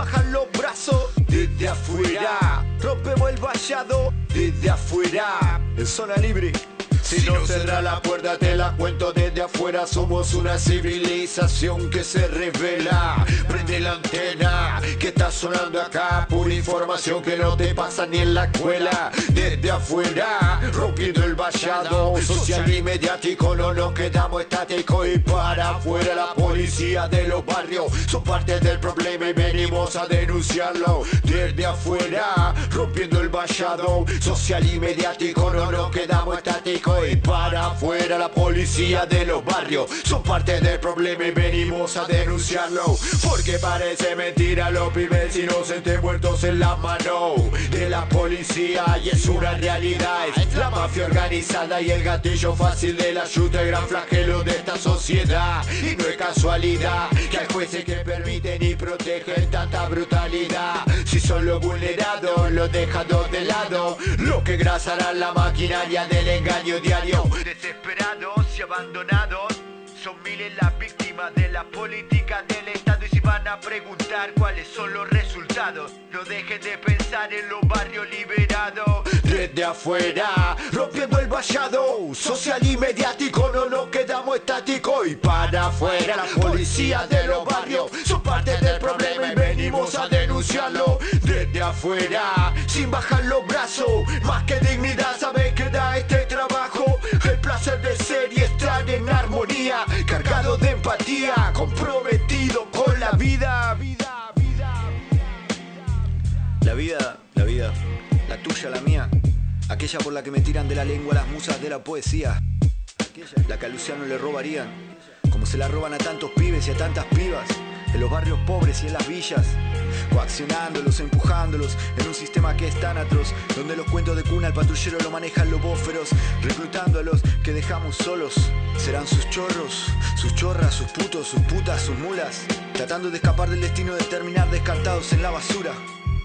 bajar los brazos, desde afuera. Rompemos el vallado desde afuera, en zona libre. Si no cerra la puerta te la cuento Somos una civilización que se revela. Prende la antena que está sonando acá. Pura información que no te pasa ni en la escuela. Desde afuera, rompiendo el vallado. Social y mediático no nos quedamos estáticos. Y para afuera la policía de los barrios Son parte del problema y venimos a denunciarlo. Desde afuera, rompiendo el vallado. Social y mediático no nos quedamos estáticos. Y para afuera la policía de los barrios son parte del problema y venimos a denunciarlo. Porque parece mentira los pibes inocentes muertos en la mano de la policía. Y es una realidad. La mafia organizada y el gatillo fácil de la ayuda el gran flagelo de esta sociedad. Y no es casualidad que hay jueces que permiten y protegen tanta brutalidad. Si son los vulnerados los dejados de lado. Lo que grasarán la maquinaria del engaño Desesperados abandonados, son miles las víctimas de la política del Estado y si van a preguntar cuáles son los resultados, no dejen de pensar en los barrios liberados. Desde afuera, rompiendo el vallado, social y mediático, no nos quedamos estáticos y para afuera la policía de los barrios son parte del problema y venimos a denunciarlo. Desde afuera, sin bajar los brazos, más que dignidad, sabes que da este trabajo. Placer de ser y estar en armonía, cargado de empatía, comprometido con la vida, vida, vida, La vida, la vida, la tuya, la mía, aquella por la que me tiran de la lengua las musas de la poesía, la que a Luciano le robarían, como se la roban a tantos pibes y a tantas pibas en los barrios pobres y en las villas, coaccionándolos, empujándolos en un sistema que es tan atroz, donde los cuentos de cuna al patrullero lo manejan los bóferos, reclutando a los que dejamos solos. Serán sus chorros, sus chorras, sus putos, sus putas, sus mulas, tratando de escapar del destino de terminar descartados en la basura.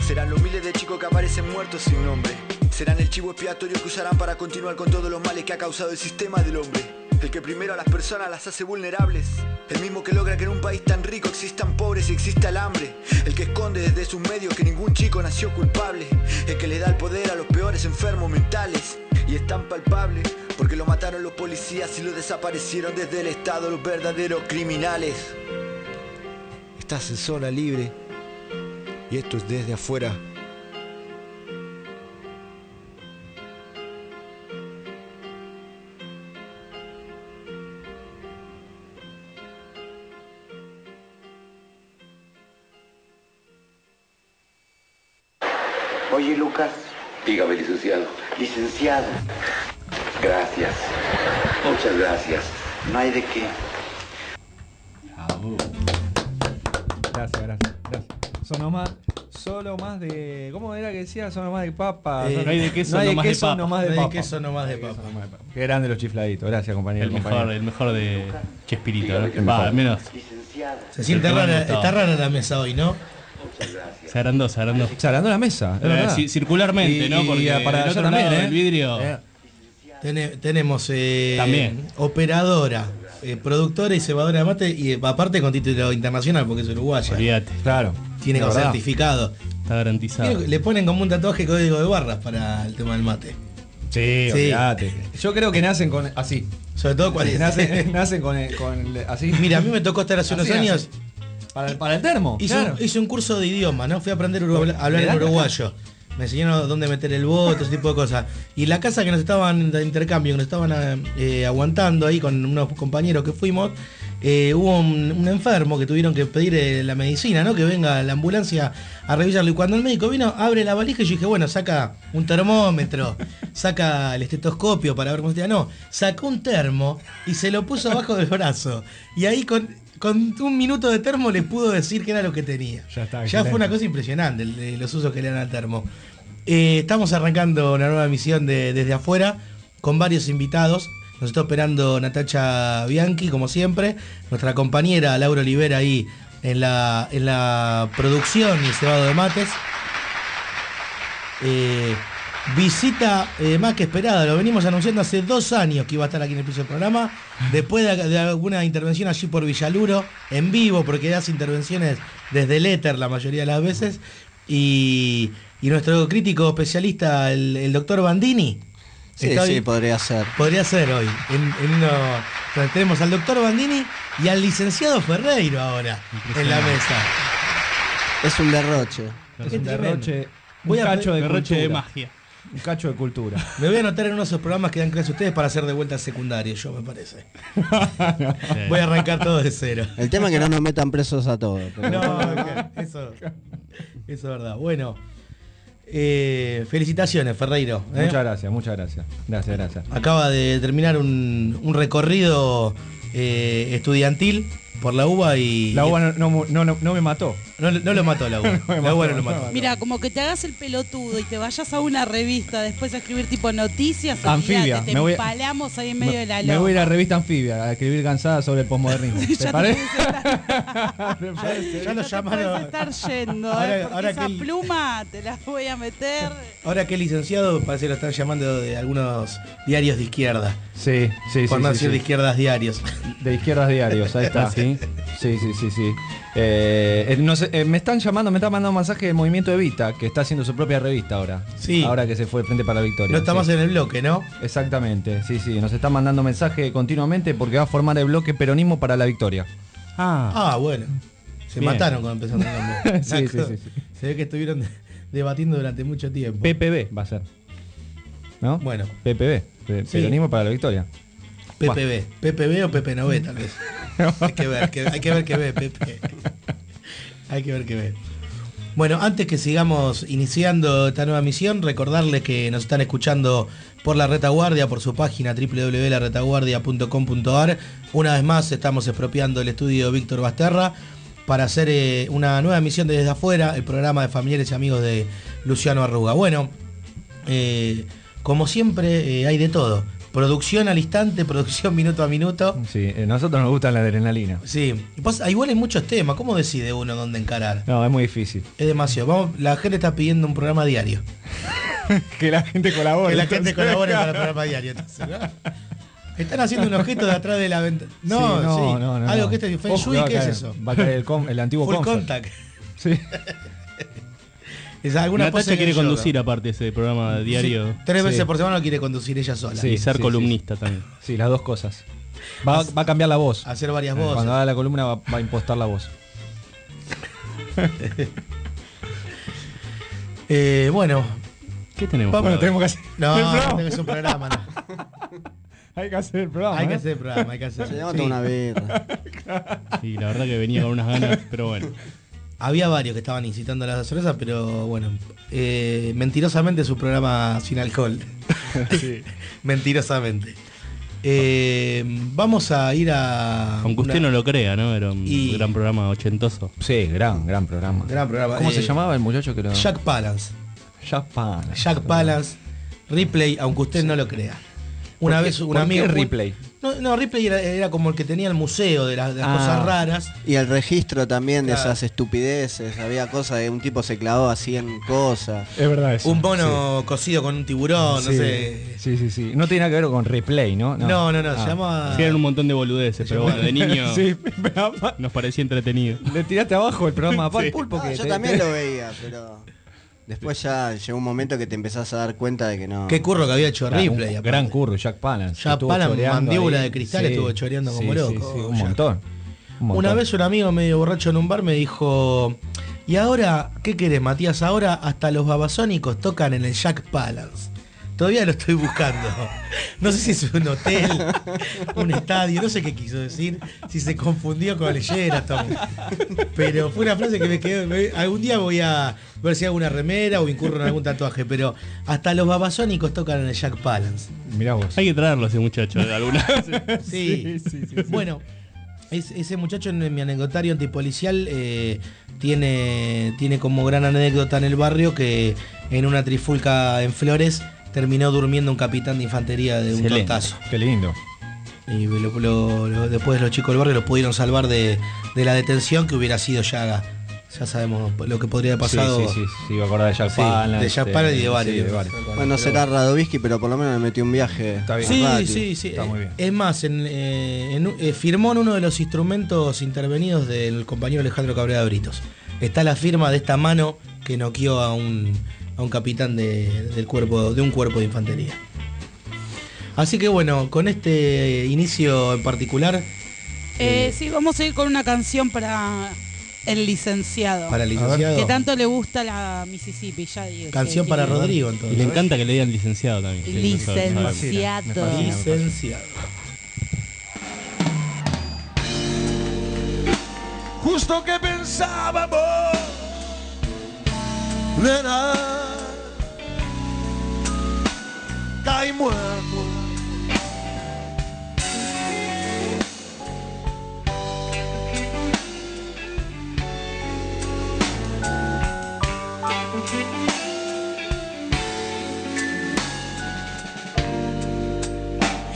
Serán los miles de chicos que aparecen muertos sin nombre. Serán el chivo expiatorio que usarán para continuar con todos los males que ha causado el sistema del hombre. El que primero a las personas las hace vulnerables. El mismo que logra que en un país tan rico existan pobres y exista el hambre. El que esconde desde sus medios que ningún chico nació culpable. El que le da el poder a los peores enfermos mentales. Y es tan palpable porque lo mataron los policías y lo desaparecieron desde el Estado los verdaderos criminales. Estás en zona libre. Y esto es desde afuera. Oye, Lucas. Dígame, licenciado. Licenciado. Gracias. Muchas gracias. No hay de qué. Gracias, gracias, gracias. Sonó más, solo más de. ¿Cómo era que decía? Sonó más de papa. Eh, no hay de queso, no hay de más de queso, papa. no más de No hay de papa. no de hay papa. queso, no más de papa. Qué grande los chifladitos. Gracias, compañero. El mejor, el mejor de Chespirito, Va, al menos. Se siente rara, está rara la mesa hoy, ¿no? Agrandó. Se agrandó la mesa, es Eh, circularmente, Y- ¿no? y Porque para del allá otro también, lado ¿eh? del vidrio. Eh, Tene- tenemos eh, También. operadora, eh, productora y cebadora de mate, y eh, aparte con título internacional porque es uruguaya. Olvídate. Claro. Tiene verdad. certificado. Está garantizado. Le ponen como un tatuaje código de barras para el tema del mate. Sí, Sí. olvídate. Yo creo que nacen con así. Sobre todo cuando nacen, nacen con, con así. Mira, a mí me tocó estar hace unos Así, años. Para el, para el termo. Hice, claro. un, hice un curso de idioma, ¿no? Fui a aprender a hablar ¿Le en uruguayo. Me enseñaron dónde meter el voto, ese tipo de cosas. Y la casa que nos estaban de intercambio, que nos estaban eh, aguantando ahí con unos compañeros que fuimos, eh, hubo un, un enfermo que tuvieron que pedir eh, la medicina, ¿no? Que venga la ambulancia a revisarlo. Y cuando el médico vino, abre la valija y yo dije, bueno, saca un termómetro, saca el estetoscopio para ver cómo se No, sacó un termo y se lo puso abajo del brazo. Y ahí con, con un minuto de termo le pudo decir qué era lo que tenía. Ya está. Ya fue una cosa impresionante el los usos que le dan al termo. Eh, estamos arrancando una nueva emisión de Desde Afuera con varios invitados. Nos está operando Natacha Bianchi, como siempre. Nuestra compañera Laura Olivera ahí en la, en la producción y el cebado de mates. Eh, Visita eh, más que esperada, lo venimos anunciando hace dos años que iba a estar aquí en el piso del programa. Después de, de alguna intervención allí por Villaluro, en vivo, porque hace intervenciones desde el éter la mayoría de las veces. Y, y nuestro crítico especialista, el, el doctor Bandini. Sí, sí, hoy- podría ser. Podría ser hoy. En, en uno, entonces tenemos al doctor Bandini y al licenciado Ferreiro ahora en la mesa. Es un derroche. Es un derroche, Voy un a- cacho de Derroche de magia. Un cacho de cultura. Me voy a anotar en uno de esos programas que dan clases ustedes para hacer de vuelta secundario, yo me parece. Voy a arrancar todo de cero. El tema es que no nos metan presos a todos. pero- No, eso, eso es verdad. Bueno, eh, felicitaciones, Ferreiro. ¿eh? Muchas gracias, muchas gracias. Gracias, gracias. Acaba de terminar un, un recorrido eh, estudiantil por la UBA y. La uva no, no, no, no- no me mató. No, no lo mató la me la UBA mató, no lo mató. no. Mira, como que te hagas el pelotudo y te vayas a una revista después a escribir tipo noticias. Anfibia, Te me voy- empalamos ahí en medio de la me voy a ir a loma. revista anfibia a escribir cansada sobre el posmodernismo. ¿Te te parece? Ya, lo llamaron. puedes estar yendo, Ahora- ¿eh? porque ahora esa que el- pluma te la voy a meter. Ahora que es licenciado, parece que lo están llamando de algunos diarios de izquierda. Sí, sí, por sí. no sí, decir sí. de izquierdas diarios. De izquierdas diarios, ahí está. sí, sí, sí, sí. sí. Eh, eh, no sé, eh, me están llamando, me están mandando un mensaje del Movimiento Evita, que está haciendo su propia revista ahora. Sí. Ahora que se fue Frente para la Victoria. No está sí. más en el bloque, ¿no? Exactamente, sí, sí. Nos están mandando mensaje continuamente porque va a formar el bloque Peronismo para la Victoria. Ah, Ah, bueno. Se Bien. mataron cuando empezaron a cambiar. Sí, sí, sí, sí. Se ve que estuvieron de- debatiendo durante mucho tiempo. PPB va a ser. ¿No? Bueno, PPB, Sí. Peronismo para la Victoria. PPB. PPB o PPNB tal vez. hay que ver, hay que ver qué ve, Pepe. hay que ver qué ve. Bueno, antes que sigamos iniciando esta nueva misión, recordarles que nos están escuchando por la retaguardia, por su página www.laretaguardia.com.ar. Una vez más estamos expropiando el estudio Víctor Basterra para hacer eh, una nueva emisión de desde afuera, el programa de familiares y amigos de Luciano Arruga. Bueno, eh, como siempre eh, hay de todo. Producción al instante, producción minuto a minuto. Sí, a nosotros nos gusta la adrenalina. Sí, y pasa- igual hay muchos temas. ¿Cómo decide uno dónde encarar? No, es muy difícil. Es demasiado. Vamos, la gente está pidiendo un programa diario. que la gente colabore. Que la gente colabore para el programa diario. entonces, ¿no? Están haciendo un objeto de atrás de la ventana. No, Sí, no, sí. no, no, Algo que este Feng Shui, ¿qué es eso? Va a caer el, com- el antiguo Full contact. Sí. Es alguna Natacha quiere yoga. conducir aparte ese programa diario Sí, tres veces Sí. por semana lo quiere conducir ella sola. Sí. y ser columnista también. Sí, las dos cosas. Va, va a cambiar la voz. Hacer varias voces. Cuando haga la columna va, va a impostar la voz. Eh, bueno, ¿Qué tenemos? Vamos. para tenemos que hacer no, no programa. tengo que hacer un programa. no. Hay que hacer el programa. Hay que ¿eh? hacer el programa, hay que hacer. Se sí. una birra. Sí, la verdad que venía con unas ganas, pero bueno. Había varios que estaban incitando a la cerveza, pero bueno, eh, mentirosamente su programa sin alcohol. mentirosamente. Eh, vamos a ir a. Aunque usted no lo crea, ¿no? Era un Y- gran programa ochentoso. Sí, gran, gran programa. Gran programa. ¿Cómo Eh, se llamaba el muchacho que lo.? Jack Palance. Jack Palance. Jack Palance. Ripley, aunque usted no lo crea. Una ¿Por qué- vez un por qué amigo. Ripley? No, no, Ripley era, era como el que tenía el museo de, las- de las Ah. cosas raras. Y el registro también de esas estupideces. Había cosas de un tipo se clavó así en cosas. Es verdad eso. Un mono cocido con un tiburón, no Sí. sé. Sí, sí, sí. No tiene nada que ver con replay, ¿no? No, no, no, Ah. se llama. Sí, eran un montón de boludeces, pero bueno, de niño sí, nos parecía entretenido. le tiraste abajo el programa para el pulpo No, que yo te- también te- lo veía, pero después ya llegó un momento que te empezás a dar cuenta de que no. Qué curro que había hecho Ripley. un aparte. gran curro, Jack Palance. Jack Palance, mandíbula ahí. de cristal, estuvo choreando como sí, loco, Sí, sí, un montón. Un montón. Una vez un amigo medio borracho en un bar me dijo, y ahora, ¿qué querés, Matías? Ahora hasta los babasónicos tocan en el Jack Palance. Todavía lo estoy buscando. No sé si es un hotel, un estadio, no sé qué quiso decir, si se confundió con el Sheraton. Pero fue una frase que me quedó. me- algún día voy a ver si hago una remera o incurro en algún tatuaje, pero hasta los babasónicos tocan en el Jack Palance. Mirá vos. Hay que traerlo a ese muchacho de alguna Sí, bueno, es- ese muchacho en mi anecdotario antipolicial eh, tiene, tiene como gran anécdota en el barrio que en una trifulca en Flores terminó durmiendo un capitán de infantería de un Excelente. tortazo. Qué lindo. Y lo- lo- lo- después los chicos del barrio lo pudieron salvar de, de la detención que hubiera sido llaga ya sabemos lo que podría haber pasado. Sí, sí, sí, sí, iba a acordar de Jack Sí, Palance, de Jack Palance y de sí, varios. de varios. Bueno, será Radovisky, pero por lo menos le metió un viaje. Está bien. Sí, Rati. sí, sí. Está muy bien. Es más, en, eh, en eh, firmó en uno de los instrumentos intervenidos del compañero Alejandro Cabrera Britos. Está la firma de esta mano que noqueó a un, a un capitán de, del cuerpo, de un cuerpo de infantería. Así que bueno, con este inicio en particular, Eh, sí, vamos a ir con una canción para el licenciado. para el licenciado. Que tanto le gusta la Mississippi, ya digo. Canción que- para Rodrigo, Y entonces. le encanta que le digan licenciado también. Sí. Licenciado. Licenciado. Justo que pensábamos, nena, caí muerto.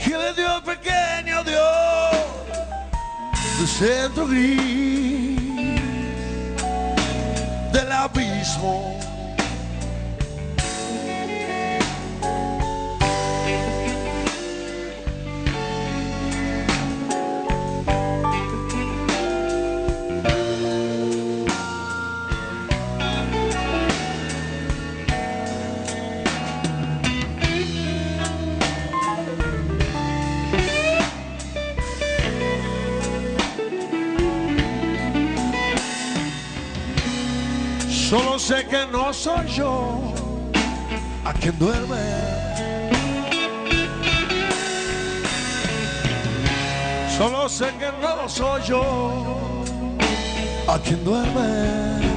Y le dio pequeño Dios del centro gris del abismo. Sé que no soy yo a quien duerme. Solo sé que no soy yo a quien duerme.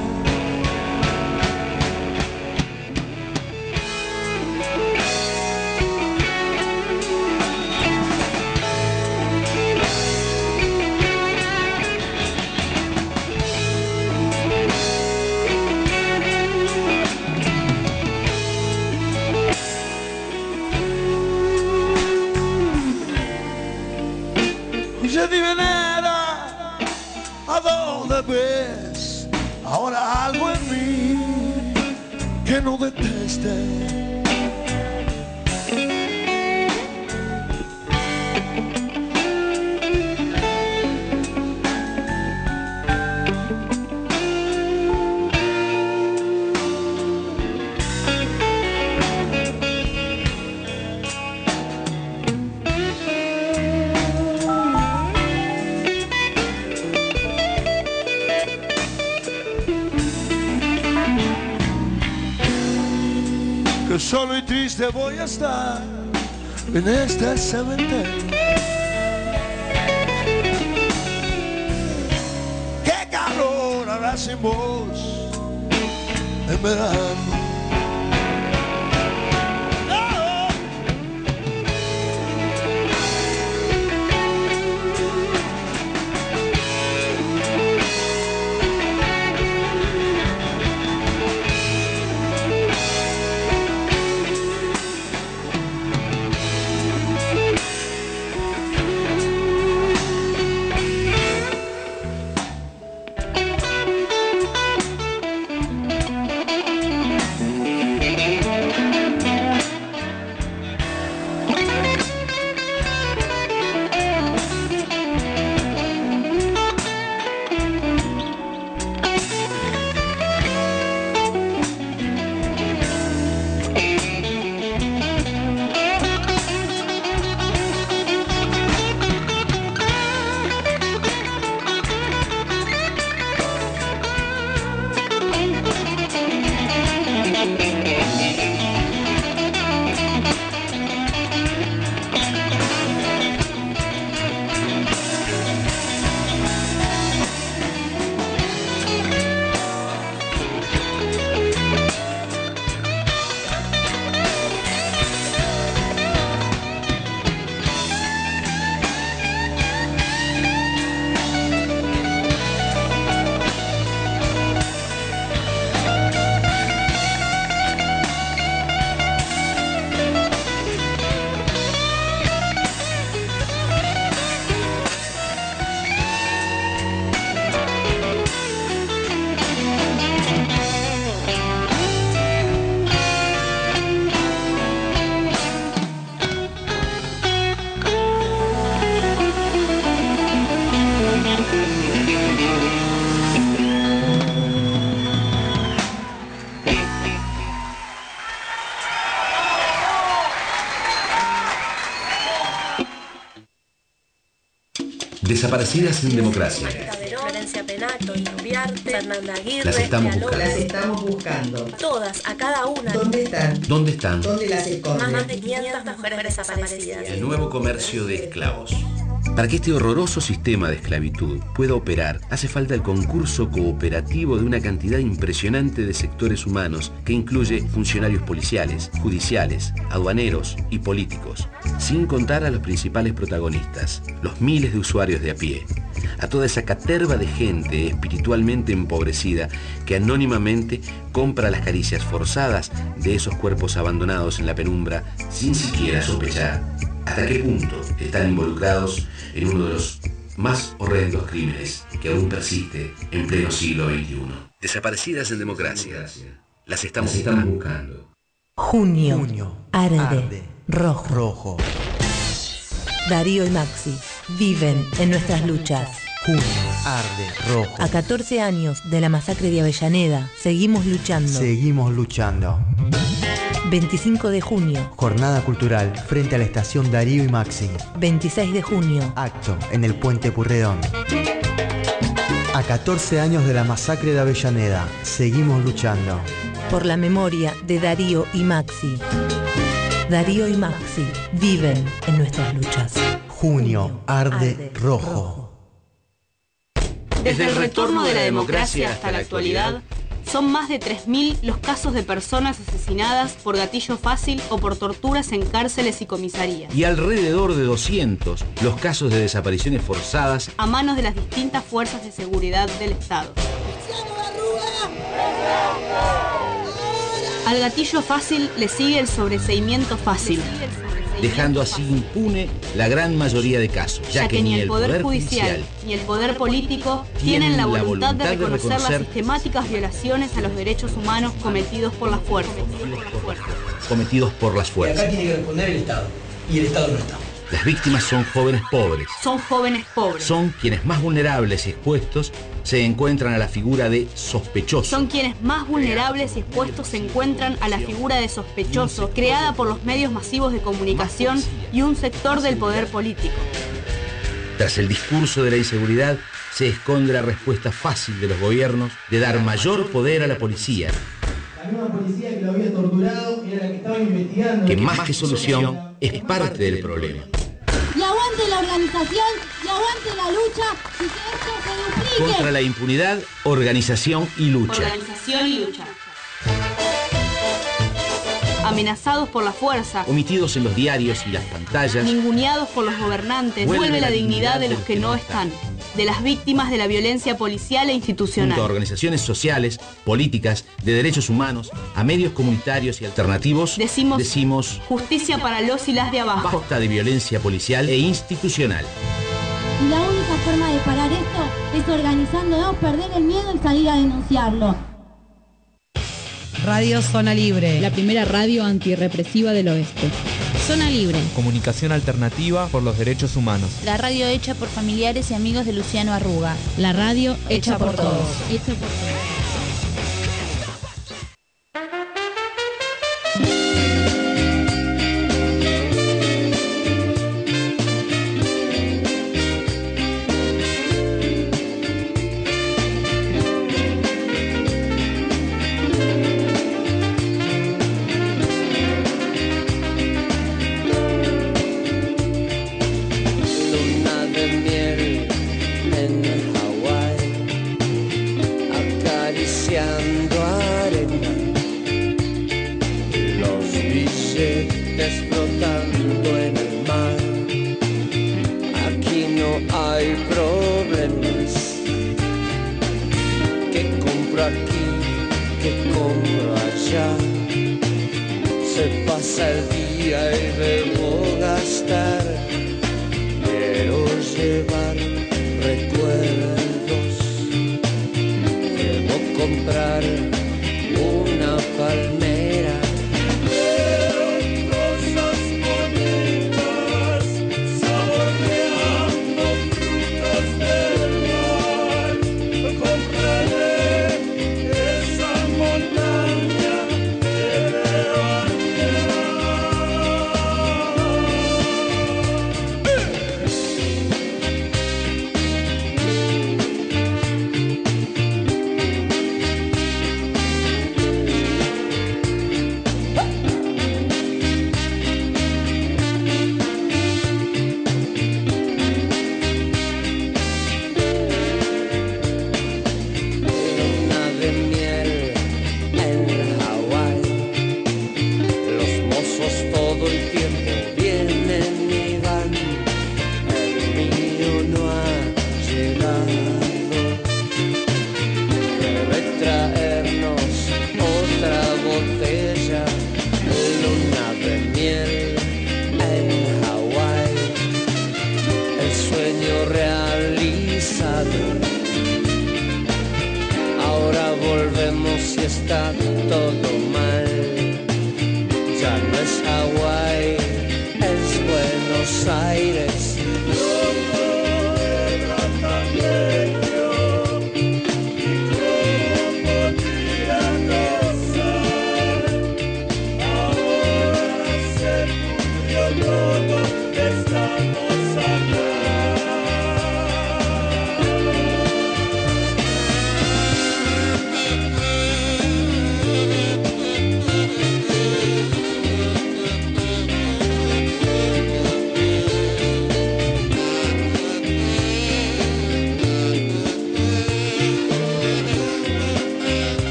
Voy a estar en este cementerio. Qué calor hará sin voz en verano. Desaparecidas en democracia. Florencia Penato, Irubiarte, Fernanda Aguirre, Las estamos buscando. Las estamos buscando. Todas, a cada una. ¿Dónde están? ¿Dónde están? ¿Dónde las esconden? Más de 500 mujeres desaparecidas. El nuevo comercio de esclavos. Para que este horroroso sistema de esclavitud pueda operar, hace falta el concurso cooperativo de una cantidad impresionante de sectores humanos que incluye funcionarios policiales, judiciales, aduaneros y políticos, sin contar a los principales protagonistas, los miles de usuarios de a pie, a toda esa caterva de gente espiritualmente empobrecida que anónimamente compra las caricias forzadas de esos cuerpos abandonados en la penumbra sin siquiera sospechar hasta qué punto están involucrados en uno de los más horrendos crímenes que aún persiste en pleno siglo XXI. Desaparecidas en democracia. Las estamos, estamos buscando. Junio. Arde. Rojo. Rojo. Darío y Maxi viven en nuestras luchas. Junio. Arde. Rojo. A 14 años de la masacre de Avellaneda, seguimos luchando. Seguimos luchando. 25 de junio, Jornada cultural frente a la estación Darío y Maxi. 26 de junio, Acto en el puente Purredón. A 14 años de la masacre de Avellaneda, seguimos luchando. por la memoria de Darío y Maxi. Darío y Maxi viven en nuestras luchas. Junio, arde, rojo. Desde el retorno de la democracia hasta la actualidad, son más de 3.000 los casos de personas asesinadas por gatillo fácil o por torturas en cárceles y comisarías, Y alrededor de 200 los casos de desapariciones forzadas a manos de las distintas fuerzas de seguridad del Estado. Al gatillo fácil le sigue el sobreseimiento fácil, dejando así impune la gran mayoría de casos, ya que ni el Poder Judicial ni el Poder Político tienen la voluntad de reconocer las sistemáticas violaciones a los derechos humanos cometidos por las fuerzas. cometidos por las Y acá fuerzas. tiene que responder el Estado. Y el Estado no está. Las víctimas son jóvenes pobres. Son jóvenes pobres. Son quienes más vulnerables y expuestos se encuentran a la figura de sospechoso. Son quienes más vulnerables y expuestos se encuentran a la figura de sospechoso, creada por los medios masivos de comunicación y un sector del poder político. Tras el discurso de la inseguridad se esconde la respuesta fácil de los gobiernos de dar mayor poder a la policía, La misma policía que lo había torturado era la que estaba investigando. que más que solución es parte del problema. Y aguante la organización, y aguante la lucha, y que esto se duplique. Contra la impunidad, organización y lucha. Organización y lucha. Amenazados por la fuerza, Omitidos en los diarios y las pantallas, ninguneados por los gobernantes, vuelve la dignidad de los que no están, de las víctimas de la violencia policial e junto institucional. a organizaciones sociales, políticas, de derechos humanos, a medios comunitarios y alternativos, Decimos- decimos Justicia para los y las de abajo. basta de violencia policial e institucional. Y la única forma de parar esto es organizándonos, perder el miedo y salir a denunciarlo. Radio Zona Libre. La primera radio antirrepresiva del oeste. Zona Libre. Comunicación alternativa por los derechos humanos. La radio hecha por familiares y amigos de Luciano Arruga. La radio hecha, por, todos. Hecha por todos.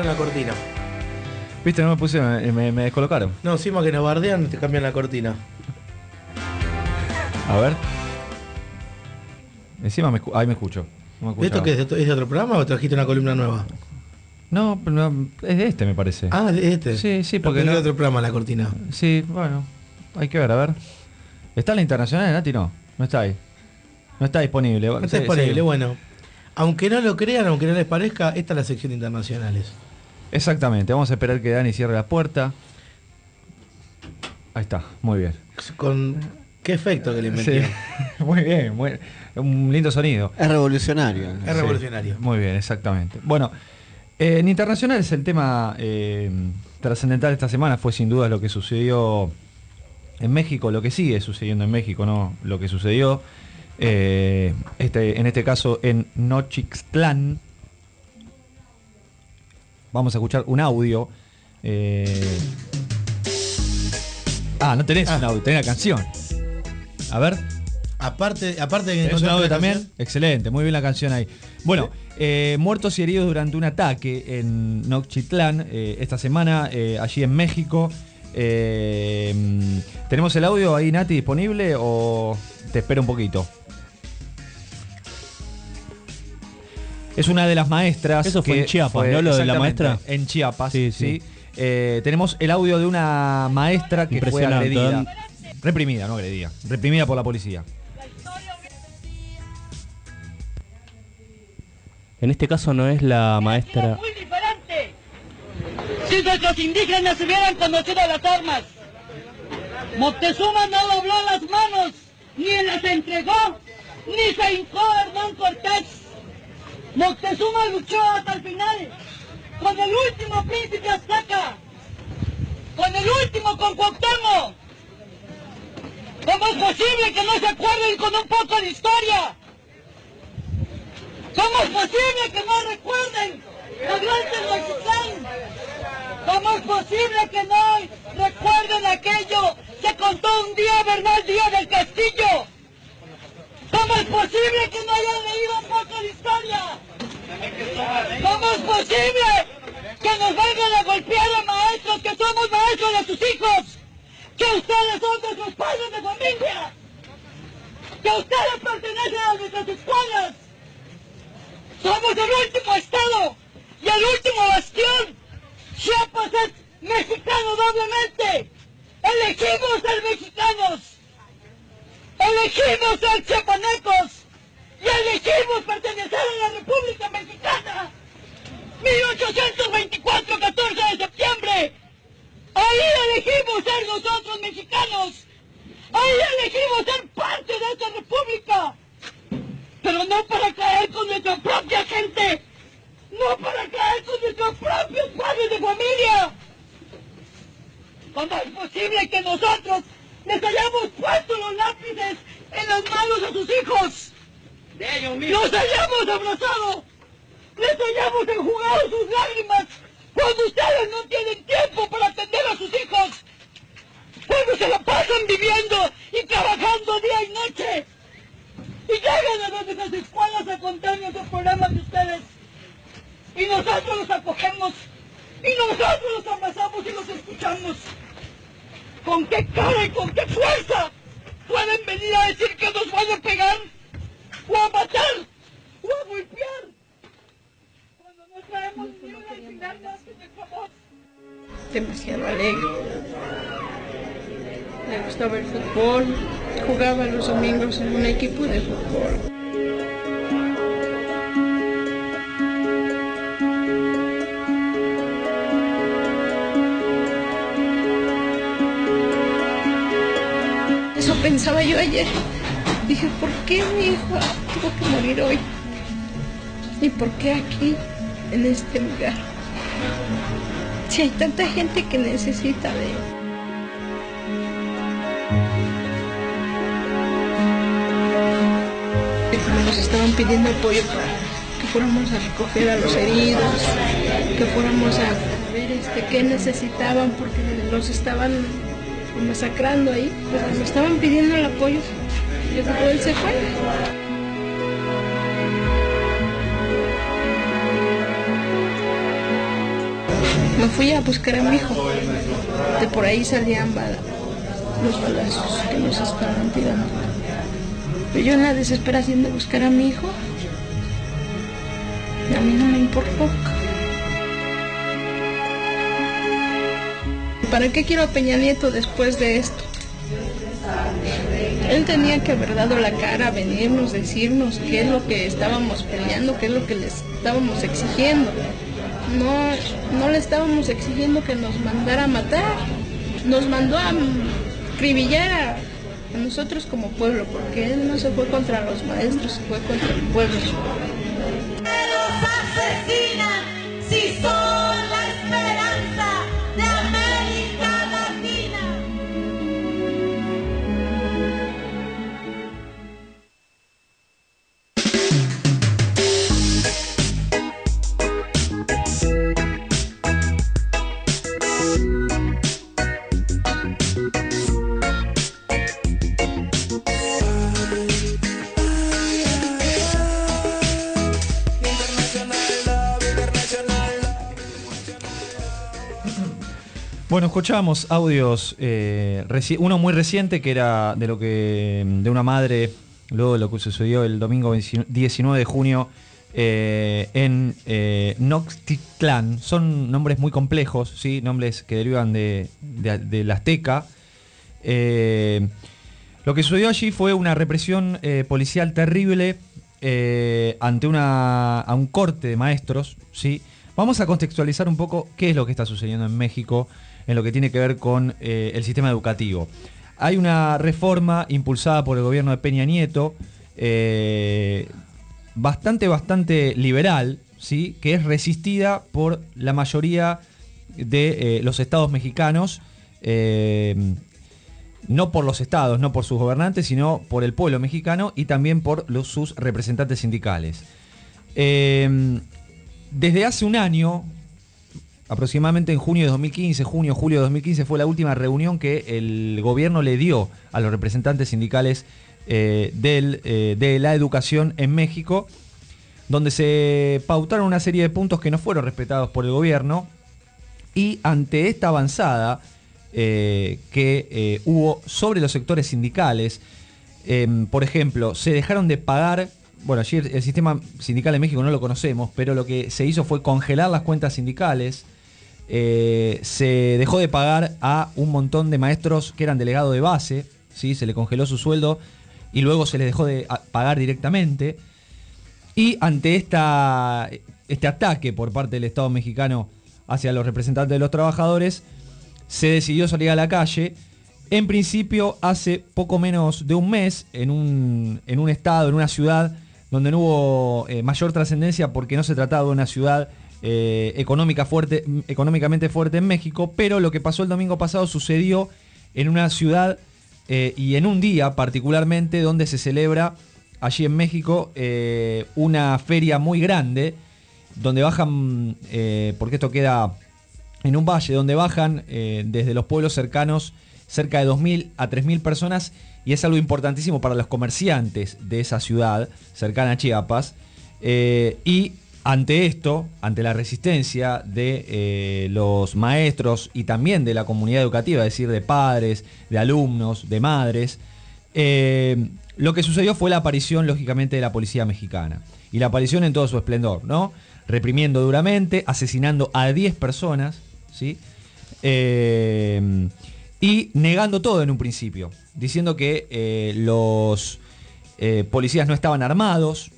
Cambiaron la cortina. Viste, no me puse, me, descolocaron. No, encima que nos bardean, te cambian la cortina. A ver. Encima me, ahí me escucho. No me ¿Esto qué es? ¿Esto- ¿Es de otro programa o trajiste una columna nueva? No, no, es de este me parece. Ah, de este. Sí, sí, porque es no- de otro programa la cortina. Sí, bueno, hay que ver, a ver. ¿Está la internacional, Nati? No, no está ahí. No está disponible. No está Sí, disponible, sí. bueno. Aunque no lo crean, aunque no les parezca, esta es la sección de internacionales. Exactamente, vamos a esperar que Dani cierre la puerta. Ahí está, muy bien. Con qué efecto que le Sí, metieron. muy bien, muy- un lindo sonido. Es revolucionario. Es revolucionario. Muy bien, exactamente. Bueno, eh, en internacionales el tema eh, trascendental esta semana fue sin duda lo que sucedió en México, lo que sigue sucediendo en México, ¿no? Lo que sucedió eh, este, en este caso en Nochixtlán. Vamos a escuchar un audio. eh, Ah, no tenés un audio, tenés la canción. A ver. Aparte, aparte de que ¿Es un audio también? canción, Excelente, muy bien la canción ahí. Bueno, eh, muertos y heridos durante un ataque en Nochitlán eh, esta semana, allí en México. Mm, ¿Tenemos el audio ahí, Nati, disponible o te espero un poquito? Es una de las maestras. Eso fue que en Chiapas, ¿no? Lo de la maestra. En Chiapas, Sí, sí. sí. Eh, tenemos el audio de una maestra que fue agredida. Reprimida, no agredida. Reprimida por la policía. En este caso no es la maestra. muy diferente. Si nuestros indígenas hubieran conocido las armas, Moctezuma no dobló las manos, ni las entregó, ni se hincó Hernán Cortés. Moctezuma luchó hasta el final, con el último príncipe azteca, con el último con Cuauhtémoc. ¿Cómo es posible que no se acuerden con un poco de historia? ¿Cómo es posible que no recuerden la gran Tenochtitlán? ¿Cómo es posible que no recuerden aquello que contó un día Bernal Díaz del Castillo? ¿Cómo es posible que no hayan leído un poco de historia? ¿Cómo es posible que nos vengan a golpear a maestros que somos maestros de sus hijos? Que ustedes son nuestros padres de familia. Que ustedes pertenecen a nuestras escuelas. Somos el último estado y el último bastión. Chiapas es mexicano doblemente. Elegimos ser mexicanos. Elegimos ser chiapanecos. Y elegimos pertenecer a la República Mexicana. 1824, 14 de septiembre. Ahí elegimos ser nosotros mexicanos. Ahí elegimos ser parte de esta república. Pero no para caer con nuestra propia gente. No para caer con nuestros propios padres de familia. ¿Cómo es posible que nosotros les hayamos puesto los lápices en las manos a sus hijos? Los hayamos abrazado. Les hayamos enjugado sus lágrimas cuando ustedes no tienen tiempo para atender a sus hijos. Cuando se la pasan viviendo y trabajando día y noche. Y llegan a nuestras escuelas a espontáneos de programas de ustedes. Y nosotros los acogemos. Y nosotros los abrazamos y los escuchamos. ¿Con qué cara y con qué fuerza pueden venir a decir que nos van a pegar? ¿O a matar? ¿O a golpear? Cuando no traemos ni una final más que voz. demasiado alegre. Le gustaba el fútbol, jugaba los domingos en un equipo de fútbol. Yo ayer. Dije, ¿por qué mi hijo tuvo que morir hoy? ¿Y por qué aquí, en este lugar? Si hay tanta gente que necesita de él. Nos estaban pidiendo apoyo para que fuéramos a recoger a los heridos, que fuéramos a ver este, qué necesitaban porque los estaban masacrando ahí. Pues nos estaban pidiendo el apoyo. Yo digo, él se fue. Me fui a buscar a mi hijo. De por ahí salían los balazos que nos estaban tirando. Pero yo en la desesperación de buscar a mi hijo, a mí no me importó. ¿Para qué quiero a Peña Nieto después de esto? Él tenía que haber dado la cara, venirnos, decirnos qué es lo que estábamos peleando, qué es lo que les estábamos exigiendo. No, no le estábamos exigiendo que nos mandara a matar. Nos mandó a acribillar a, a nosotros como pueblo, porque él no se fue contra los maestros, se fue contra el pueblo. Escuchábamos audios, eh, uno muy reciente que era de lo que de una madre, luego de lo que sucedió el domingo 20 19 de junio eh, en eh. Son nombres muy complejos, ¿sí? nombres que derivan de, de- del azteca. Eh, lo que sucedió allí fue una represión eh, policial terrible ante una, a un corte de maestros. ¿sí? Vamos a contextualizar un poco qué es lo que está sucediendo en México en lo que tiene que ver con eh, el sistema educativo. Hay una reforma impulsada por el gobierno de Peña Nieto, eh, bastante, bastante liberal, ¿sí? que es resistida por la mayoría de eh, los estados mexicanos. no por los estados, no por sus gobernantes, sino por el pueblo mexicano y también por los, sus representantes sindicales. Desde hace un año, aproximadamente en junio de 2015, junio, julio de 2015, fue la última reunión que el gobierno le dio a los representantes sindicales eh, del, eh, de la educación en México, donde se pautaron una serie de puntos que no fueron respetados por el gobierno. Y ante esta avanzada eh, que hubo sobre los sectores sindicales, em, por ejemplo, se dejaron de pagar, bueno, allí el sistema sindical en México no lo conocemos, pero lo que se hizo fue congelar las cuentas sindicales, eh, se dejó de pagar a un montón de maestros que eran delegados de base, ¿sí? se le congeló su sueldo y luego se les dejó de pagar directamente. Y ante esta, este ataque por parte del Estado mexicano hacia los representantes de los trabajadores, se decidió salir a la calle. En principio, hace poco menos de un mes, en un, en un estado, en una ciudad, donde no hubo eh, mayor trascendencia porque no se trataba de una ciudad eh, económica fuerte, económicamente fuerte en México, pero lo que pasó el domingo pasado sucedió en una ciudad eh, y en un día particularmente donde se celebra allí en México eh, una feria muy grande, donde bajan, porque esto queda en un valle, donde bajan desde los pueblos cercanos cerca de 2.000 a 3.000 personas y es algo importantísimo para los comerciantes de esa ciudad cercana a Chiapas. Y ante esto, ante la resistencia de eh, los maestros y también de la comunidad educativa, es decir, de padres, de alumnos, de madres, eh, lo que sucedió fue la aparición, lógicamente, de la policía mexicana. Y la aparición en todo su esplendor, ¿no? Reprimiendo duramente, asesinando a 10 personas, ¿sí? Eh, y negando todo en un principio, diciendo que los policías no estaban armados,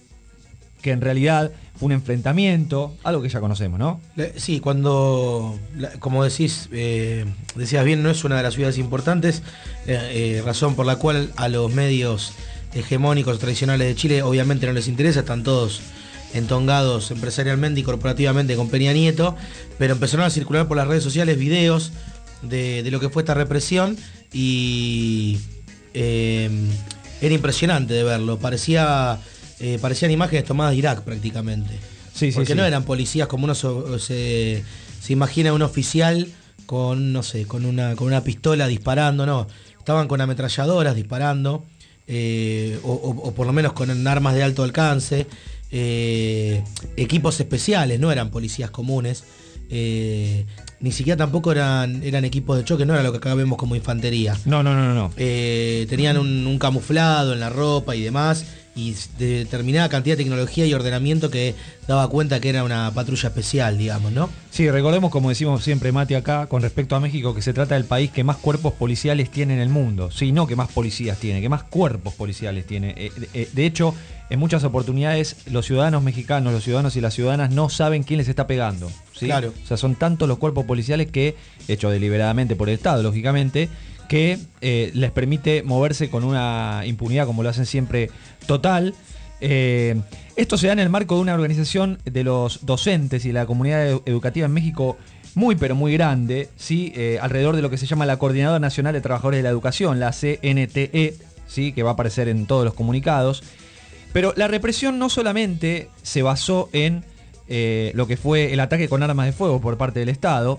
que en realidad un enfrentamiento, algo que ya conocemos, ¿no? Sí, cuando, como decís, eh, decías bien, no es una de las ciudades importantes, eh, eh, razón por la cual a los medios hegemónicos tradicionales de Chile obviamente no les interesa, están todos entongados empresarialmente y corporativamente con Peña Nieto, pero empezaron a circular por las redes sociales videos de, de lo que fue esta represión y era impresionante de verlo, parecía, eh, parecían imágenes tomadas de Irak prácticamente. Sí, sí, Porque sí. no eran policías como uno so- se, se imagina un oficial con, no sé, con una, con una pistola disparando, no. Estaban con ametralladoras disparando, eh, o, o- o por lo menos con armas de alto alcance, eh, equipos especiales, no eran policías comunes. eh, ni siquiera tampoco eran, eran equipos de choque, no era lo que acá vemos como infantería. No, no, no, no. no. Eh, tenían un, un camuflado en la ropa y demás, y de determinada cantidad de tecnología y ordenamiento que daba cuenta que era una patrulla especial, digamos, ¿no? Sí, recordemos, como decimos siempre, Mati, acá, con respecto a México, que se trata del país que más cuerpos policiales tiene en el mundo. Sí, no que más policías tiene, que más cuerpos policiales tiene. Eh, de- eh, de hecho, en muchas oportunidades, los ciudadanos mexicanos, los ciudadanos y las ciudadanas no saben quién les está pegando. ¿sí? Claro. O sea, son tantos los cuerpos policiales que, hecho deliberadamente por el Estado, lógicamente, que eh, les permite moverse con una impunidad, como lo hacen siempre, total. Eh, esto se da en el marco de una organización de los docentes y la comunidad edu- educativa en México muy pero muy grande, ¿sí? Eh, alrededor de lo que se llama la Coordinadora Nacional de Trabajadores de la Educación, la CNTE, ¿sí? que va a aparecer en todos los comunicados. Pero la represión no solamente se basó en lo que fue el ataque con armas de fuego por parte del Estado,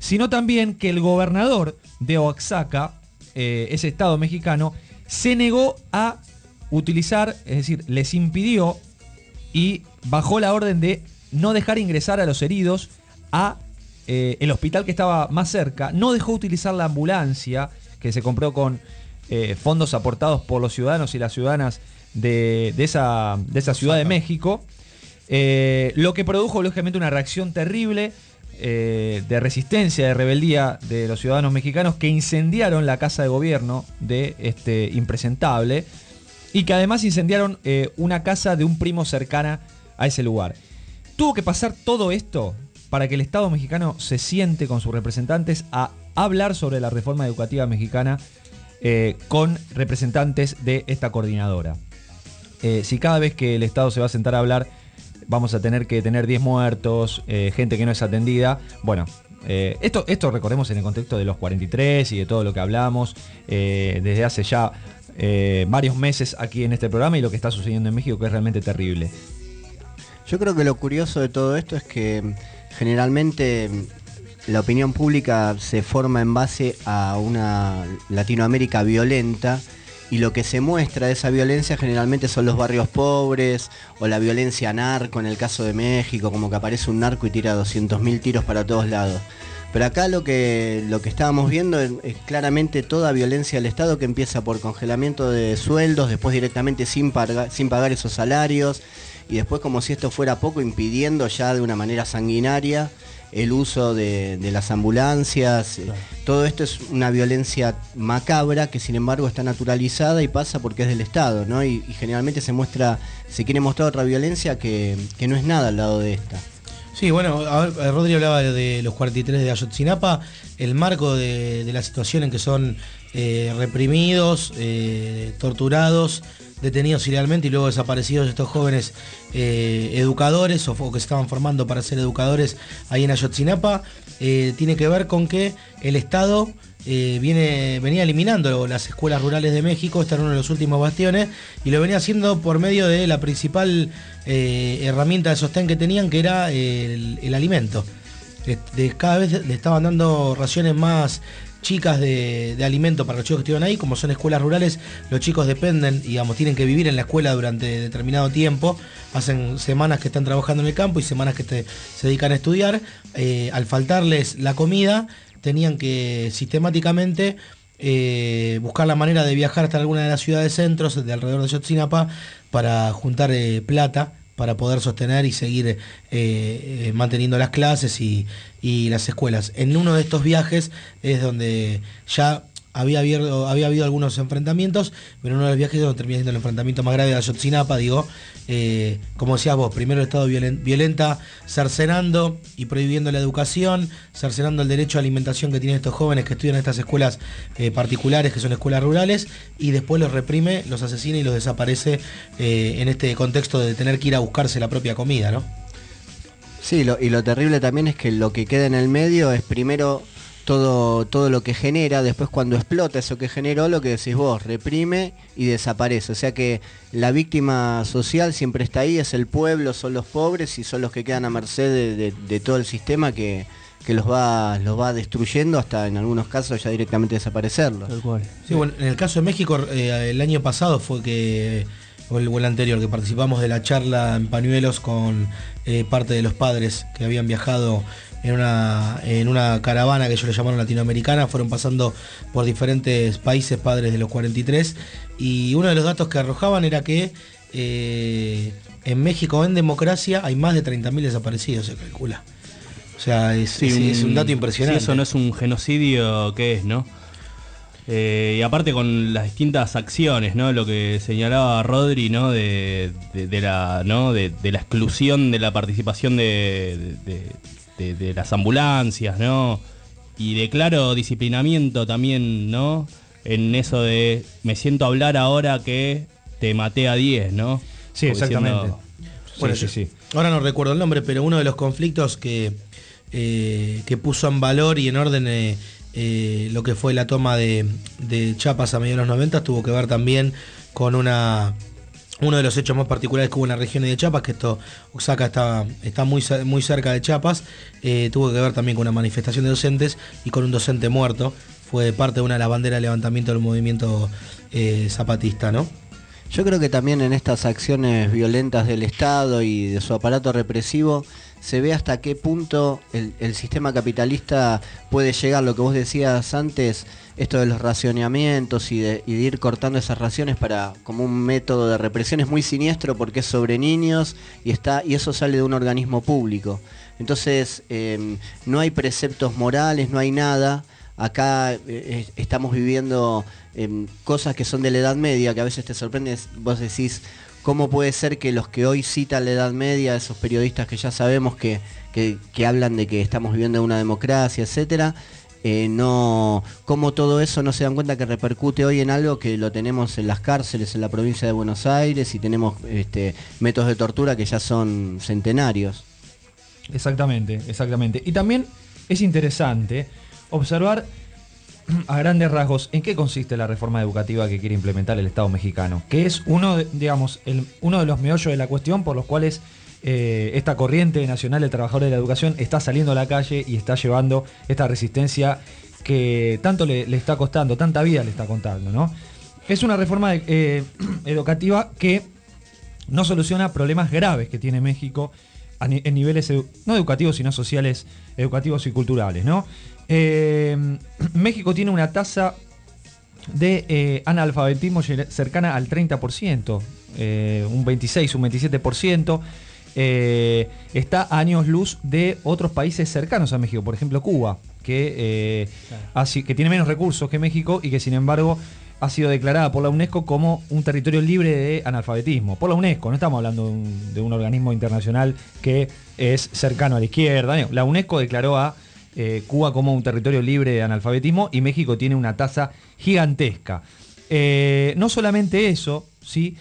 sino también que el gobernador de Oaxaca, eh, ese estado mexicano, se negó a utilizar, es decir, les impidió y bajó la orden de no dejar ingresar a los heridos a eh, el hospital que estaba más cerca, no dejó utilizar la ambulancia que se compró con eh, fondos aportados por los ciudadanos y las ciudadanas de, de esa, de esa ciudad de México, eh, lo que produjo lógicamente una reacción terrible eh, de resistencia, de rebeldía de los ciudadanos mexicanos que incendiaron la casa de gobierno de este impresentable y que además incendiaron eh, una casa de un primo cercana a ese lugar. Tuvo que pasar todo esto para que el Estado mexicano se siente con sus representantes a hablar sobre la reforma educativa mexicana eh, con representantes de esta coordinadora. Si cada vez que el Estado se va a sentar a hablar vamos a tener que tener 10 muertos, eh, gente que no es atendida, bueno, eh, esto, esto recordemos en el contexto de los 43 y de todo lo que hablamos eh, desde hace ya varios meses aquí en este programa y lo que está sucediendo en México que es realmente terrible. Yo creo que lo curioso de todo esto es que mm, generalmente mm, la opinión pública se forma en base a una Latinoamérica violenta y lo que se muestra de esa violencia generalmente son los barrios pobres o la violencia narco en el caso de México, como que aparece un narco y tira 200.000 tiros para todos lados. Pero acá lo que, lo que estábamos viendo es, claramente toda violencia del Estado que empieza por congelamiento de sueldos, después directamente sin, sin pagar esos salarios y después como si esto fuera poco impidiendo ya de una manera sanguinaria el uso de, de las ambulancias. eh, Todo esto es una violencia macabra que sin embargo está naturalizada y pasa porque es del Estado, ¿no? Y, y generalmente se muestra, se quiere mostrar otra violencia que, que no es nada al lado de esta. Sí, bueno, a ver, eh, Rodri hablaba de, de los 43 de Ayotzinapa, el marco de, de la situación en que son eh, reprimidos, eh, torturados, detenidos ilegalmente y luego desaparecidos estos jóvenes eh, educadores o, que se estaban formando para ser educadores ahí en Ayotzinapa, eh, tiene que ver con que el Estado eh, viene, venía eliminando las escuelas rurales de México, este era uno de los últimos bastiones, y lo venía haciendo por medio de la principal herramienta de sostén que tenían, que era el, alimento. cada vez le estaban dando raciones más chicas de, alimento para los chicos que estuvieron ahí, como son escuelas rurales, los chicos dependen, digamos, tienen que vivir en la escuela durante determinado tiempo, hacen semanas que están trabajando en el campo y semanas que se dedican a estudiar, Eh, al faltarles la comida, tenían que sistemáticamente eh, buscar la manera de viajar hasta alguna de las ciudades centros de alrededor de Yotzinapa para juntar eh, plata para poder sostener y seguir eh, eh, manteniendo las clases y, y las escuelas. En uno de estos viajes es donde ya había habido, había habido algunos enfrentamientos, pero uno de los viajes es donde termina siendo el enfrentamiento más grave de Ayotzinapa, digo, eh, como decías vos, primero el Estado violen- violenta, cercenando y prohibiendo la educación, cercenando el derecho a alimentación que tienen estos jóvenes que estudian en estas escuelas eh, particulares, que son escuelas rurales, y después los reprime, los asesina y los desaparece eh, en este contexto de tener que ir a buscarse la propia comida, ¿no? Sí, lo- y lo terrible también es que lo que queda en el medio es primero todo, todo lo que genera, después cuando explota eso que generó, lo que decís vos, reprime y desaparece. O sea que la víctima social siempre está ahí, es el pueblo, son los pobres y son los que quedan a merced de, de- de todo el sistema que, que los va, los va destruyendo hasta en algunos casos ya directamente desaparecerlos. Sí, bueno, en el caso de México, eh, el año pasado fue que, o el, o el anterior, que participamos de la charla en Pañuelos con eh, parte de los padres que habían viajado en una, en una caravana que ellos le llamaron latinoamericana, fueron pasando por diferentes países padres de los 43, y uno de los datos que arrojaban era que eh, en México en democracia hay más de 30.000 desaparecidos, se calcula. O sea, es, Sí, es- es un dato si impresionante. eso no es un genocidio, ¿qué es, no? Eh, y aparte con las distintas acciones, ¿no? Lo que señalaba Rodri, ¿no? De, de- de la, ¿no? De, de la exclusión de la participación de, de- las ambulancias, ¿no? Y de claro disciplinamiento también, ¿no? En eso de me siento a hablar ahora que te maté a 10, ¿no? Sí, Como exactamente. diciendo- Bueno, Sí, sí, sí. Ahora no recuerdo el nombre, pero uno de los conflictos que, eh, que puso en valor y en orden eh, eh, lo que fue la toma de, de Chiapas a mediados de los 90 tuvo que ver también con una uno de los hechos más particulares que hubo en la región de Chiapas, que esto Oaxaca está, está muy, muy cerca de Chiapas, eh, tuvo que ver también con una manifestación de docentes y con un docente muerto. Fue parte de una de las banderas de levantamiento del movimiento eh, zapatista, ¿no? Yo creo que también en estas acciones violentas del Estado y de su aparato represivo se ve hasta qué punto el, sistema capitalista puede llegar, lo que vos decías antes, esto de los racionamientos y de, ir cortando esas raciones para como un método de represión es muy siniestro porque es sobre niños y está y eso sale de un organismo público. Entonces eh, no hay preceptos morales, no hay nada. Acá eh, estamos viviendo em, cosas que son de la Edad Media, que a veces te sorprende, vos decís, ¿cómo puede ser que los que hoy citan la Edad Media, esos periodistas que ya sabemos que, que- hablan de que estamos viviendo en una democracia, etcétera, eh, no, cómo todo eso no se dan cuenta que repercute hoy en algo que lo tenemos en las cárceles en la provincia de Buenos Aires y tenemos este, métodos de tortura que ya son centenarios. Exactamente, exactamente. Y también es interesante observar a grandes rasgos en qué consiste la reforma educativa que quiere implementar el Estado mexicano, que es uno de, digamos, el- uno de los meollos de la cuestión por los cuales eh, esta corriente nacional de trabajadores de la educación está saliendo a la calle y está llevando esta resistencia que tanto le, está costando, tanta vida le está contando, ¿no? Es una reforma eh, educativa que no soluciona problemas graves que tiene México en niveles no educativos, sino sociales, educativos y culturales. ¿no? Eh, México tiene una tasa de eh, analfabetismo cercana al 30%, eh, un 26, un 27%. eh, está a años luz de otros países cercanos a México, por ejemplo Cuba, que, así- que tiene menos recursos que México y que sin embargo ha sido declarada por la UNESCO como un territorio libre de analfabetismo. Por la UNESCO, no estamos hablando de un, de un organismo internacional que es cercano a la izquierda. no, La UNESCO declaró a eh, Cuba como un territorio libre de analfabetismo y México tiene una tasa gigantesca. Eh, no solamente eso, ¿sí?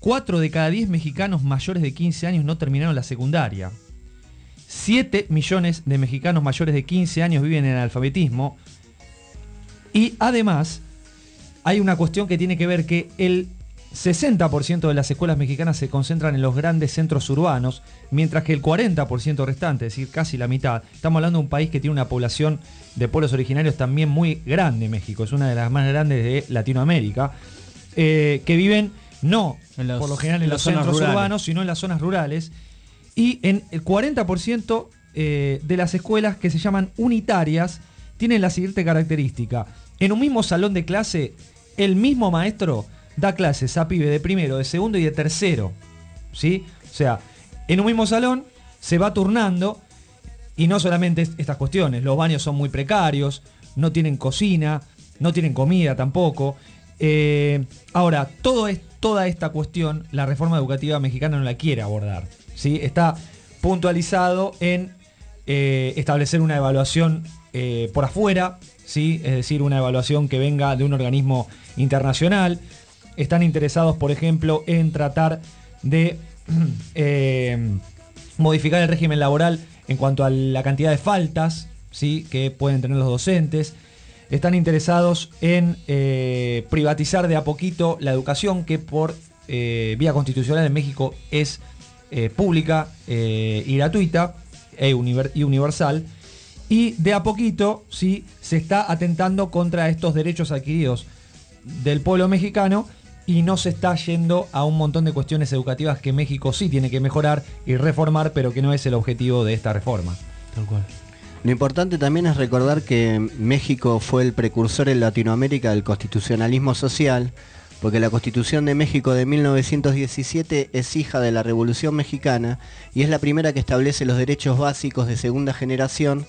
4 de cada 10 mexicanos mayores de 15 años no terminaron la secundaria. 7 millones de mexicanos mayores de 15 años viven en analfabetismo. Y además, hay una cuestión que tiene que ver que el 60% de las escuelas mexicanas se concentran en los grandes centros urbanos, mientras que el 40% restante, es decir, casi la mitad, estamos hablando de un país que tiene una población de pueblos originarios también muy grande, México, es una de las más grandes de Latinoamérica, eh, que viven no En los- por lo general en los centros rurales. urbanos, sino en las zonas rurales. Y en el 40% eh, de las escuelas que se llaman unitarias tienen la siguiente característica. En un mismo salón de clase, el mismo maestro da clases a pibe de primero, de segundo y de tercero. ¿Sí? O sea, en un mismo salón se va turnando y no solamente es- estas cuestiones, los baños son muy precarios, no tienen cocina, no tienen comida tampoco. Eh, ahora, todo es, toda esta cuestión, la reforma educativa mexicana no la quiere abordar. ¿sí? Está puntualizado en eh, establecer una evaluación eh, por afuera, ¿sí? es decir, una evaluación que venga de un organismo internacional. Están interesados, por ejemplo, en tratar de eh, modificar el régimen laboral en cuanto a la cantidad de faltas ¿sí? que pueden tener los docentes. Están interesados en eh, privatizar de a poquito la educación que por eh, vía constitucional en México es pública y gratuita e y universal. Y de a poquito ¿sí? se está atentando contra estos derechos adquiridos del pueblo mexicano y no se está yendo a un montón de cuestiones educativas que México sí tiene que mejorar y reformar, pero que no es el objetivo de esta reforma. Tal cual. Lo importante también es recordar que México fue el precursor en Latinoamérica del constitucionalismo social, porque la Constitución de México de 1917 es hija de la Revolución Mexicana y es la primera que establece los derechos básicos de segunda generación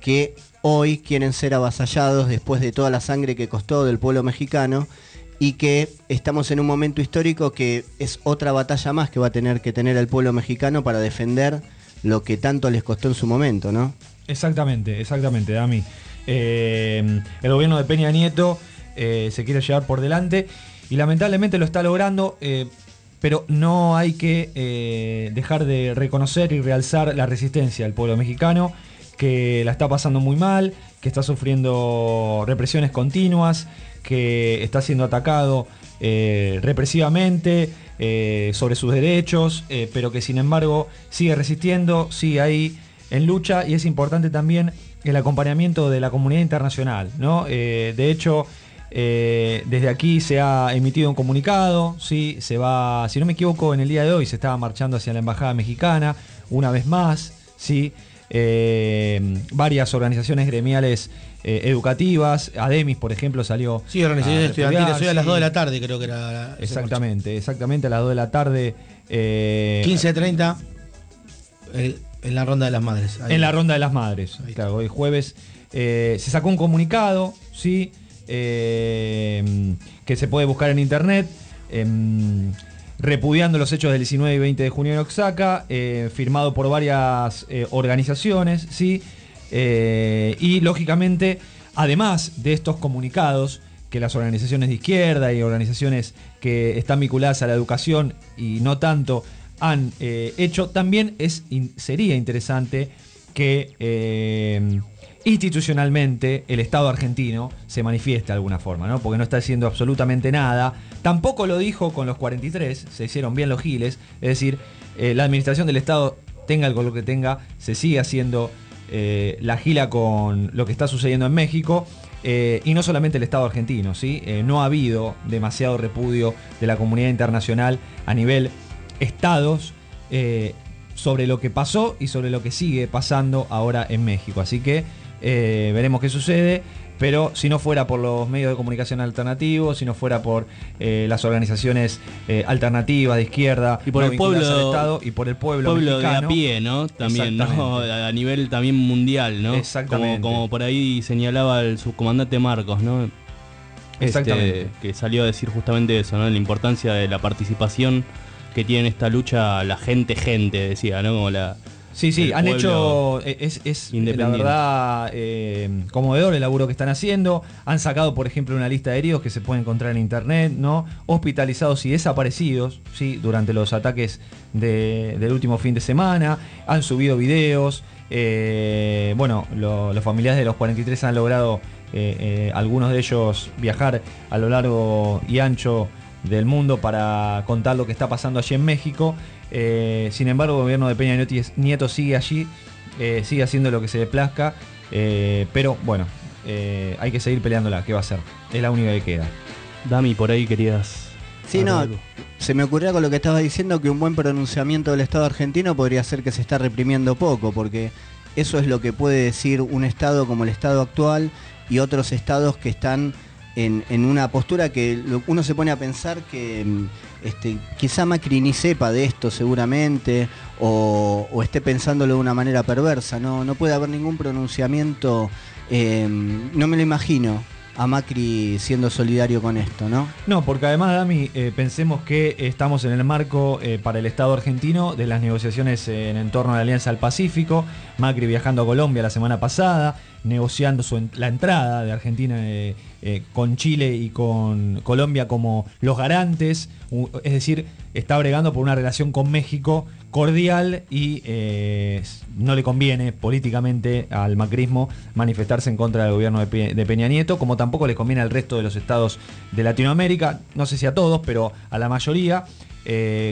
que hoy quieren ser avasallados después de toda la sangre que costó del pueblo mexicano y que estamos en un momento histórico que es otra batalla más que va a tener que tener el pueblo mexicano para defender lo que tanto les costó en su momento, ¿no? Exactamente, exactamente, Dami. Eh, el gobierno de Peña Nieto eh, se quiere llevar por delante y lamentablemente lo está logrando, eh, pero no hay que eh, dejar de reconocer y realzar la resistencia del pueblo mexicano, que la está pasando muy mal, que está sufriendo represiones continuas, que está siendo atacado eh, represivamente eh, sobre sus derechos, eh, pero que sin embargo sigue resistiendo, sigue ahí en lucha y es importante también el acompañamiento de la comunidad internacional. ¿no? De hecho, desde aquí se ha emitido un comunicado, ¿sí? se va, si no me equivoco, en el día de hoy se estaba marchando hacia la Embajada Mexicana, una vez más, ¿sí? Eh, varias organizaciones gremiales eh, educativas, ADEMIS, por ejemplo, salió. Sí, organizaciones a estudiantiles, hoy a las sí. 2 de la tarde creo que era Exactamente, exactamente, a las 2 de la tarde. eh, 15.30 eh, en la ronda de las madres. Ahí. En la ronda de las madres. Claro, hoy jueves se sacó un comunicado, ¿sí? Que se puede buscar en internet. Repudiando los hechos del 19 y 20 de junio en Oaxaca, eh, firmado por varias eh, organizaciones, ¿sí? Eh, y lógicamente, además de estos comunicados, que las organizaciones de izquierda y organizaciones que están vinculadas a la educación y no tanto han hecho, también es, sería interesante que institucionalmente el Estado argentino se manifieste de alguna forma, ¿no? porque no está haciendo absolutamente nada. Tampoco lo dijo con los 43, se hicieron bien los giles, es decir, eh, la administración del Estado, tenga el color que tenga, se sigue haciendo eh, la gila con lo que está sucediendo en México. eh, y no solamente el Estado argentino, ¿sí? No ha habido demasiado repudio de la comunidad internacional a nivel estados sobre lo que pasó y sobre lo que sigue pasando ahora en México. Así que eh, veremos qué sucede. Pero si no fuera por los medios de comunicación alternativos, si no fuera por eh, las organizaciones eh, alternativas de izquierda Y por no el pueblo, Estado y por el pueblo, pueblo de a pie, ¿no? También, ¿no? A nivel también mundial, ¿no? Exactamente. Como, como por ahí señalaba el subcomandante Marcos, ¿no? Este, Exactamente. que salió a decir justamente eso, ¿no? La importancia de la participación que tiene en esta lucha la gente, gente, decía, ¿no? Como la. Sí, sí, han hecho, eh, es, es la verdad eh, conmovedor el laburo que están haciendo. Han sacado, por ejemplo, una lista de heridos que se puede encontrar en internet, ¿no? Hospitalizados y desaparecidos, ¿sí? Durante los ataques de- del último fin de semana. Han subido videos. eh, bueno, lo- los familiares de los 43 han logrado, eh, algunos de ellos, viajar a lo largo y ancho del mundo para contar lo que está pasando allí en México. Eh, sin embargo, el gobierno de Peña Nieto- Nieto sigue allí, eh, sigue haciendo lo que se le plazca, eh, pero bueno, eh, hay que seguir peleándola, ¿qué va a ser? Es la única que queda. Dami, por ahí querías... Sí, no, algo. se me ocurría con lo que estabas diciendo que un buen pronunciamiento del Estado argentino podría ser que se está reprimiendo poco, porque eso es lo que puede decir un Estado como el Estado actual y otros estados que están en, en una postura que uno se pone a pensar que mm, este, quizá Macri ni sepa de esto seguramente o, esté pensándolo de una manera perversa, no, no puede haber ningún pronunciamiento, eh, no me lo imagino a Macri siendo solidario con esto, ¿no? No, porque además, Dami, eh, pensemos que estamos en el marco eh, para el Estado argentino de las negociaciones eh, en entorno a la Alianza del Pacífico, Macri viajando a Colombia la semana pasada, negociando la entrada de Argentina eh, eh, con Chile y con Colombia como los garantes, es decir, está bregando por una relación con México cordial y eh, no le conviene políticamente al macrismo manifestarse en contra del gobierno de, de Peña Nieto, como tampoco le conviene al resto de los estados de Latinoamérica, no sé si a todos, pero a la mayoría.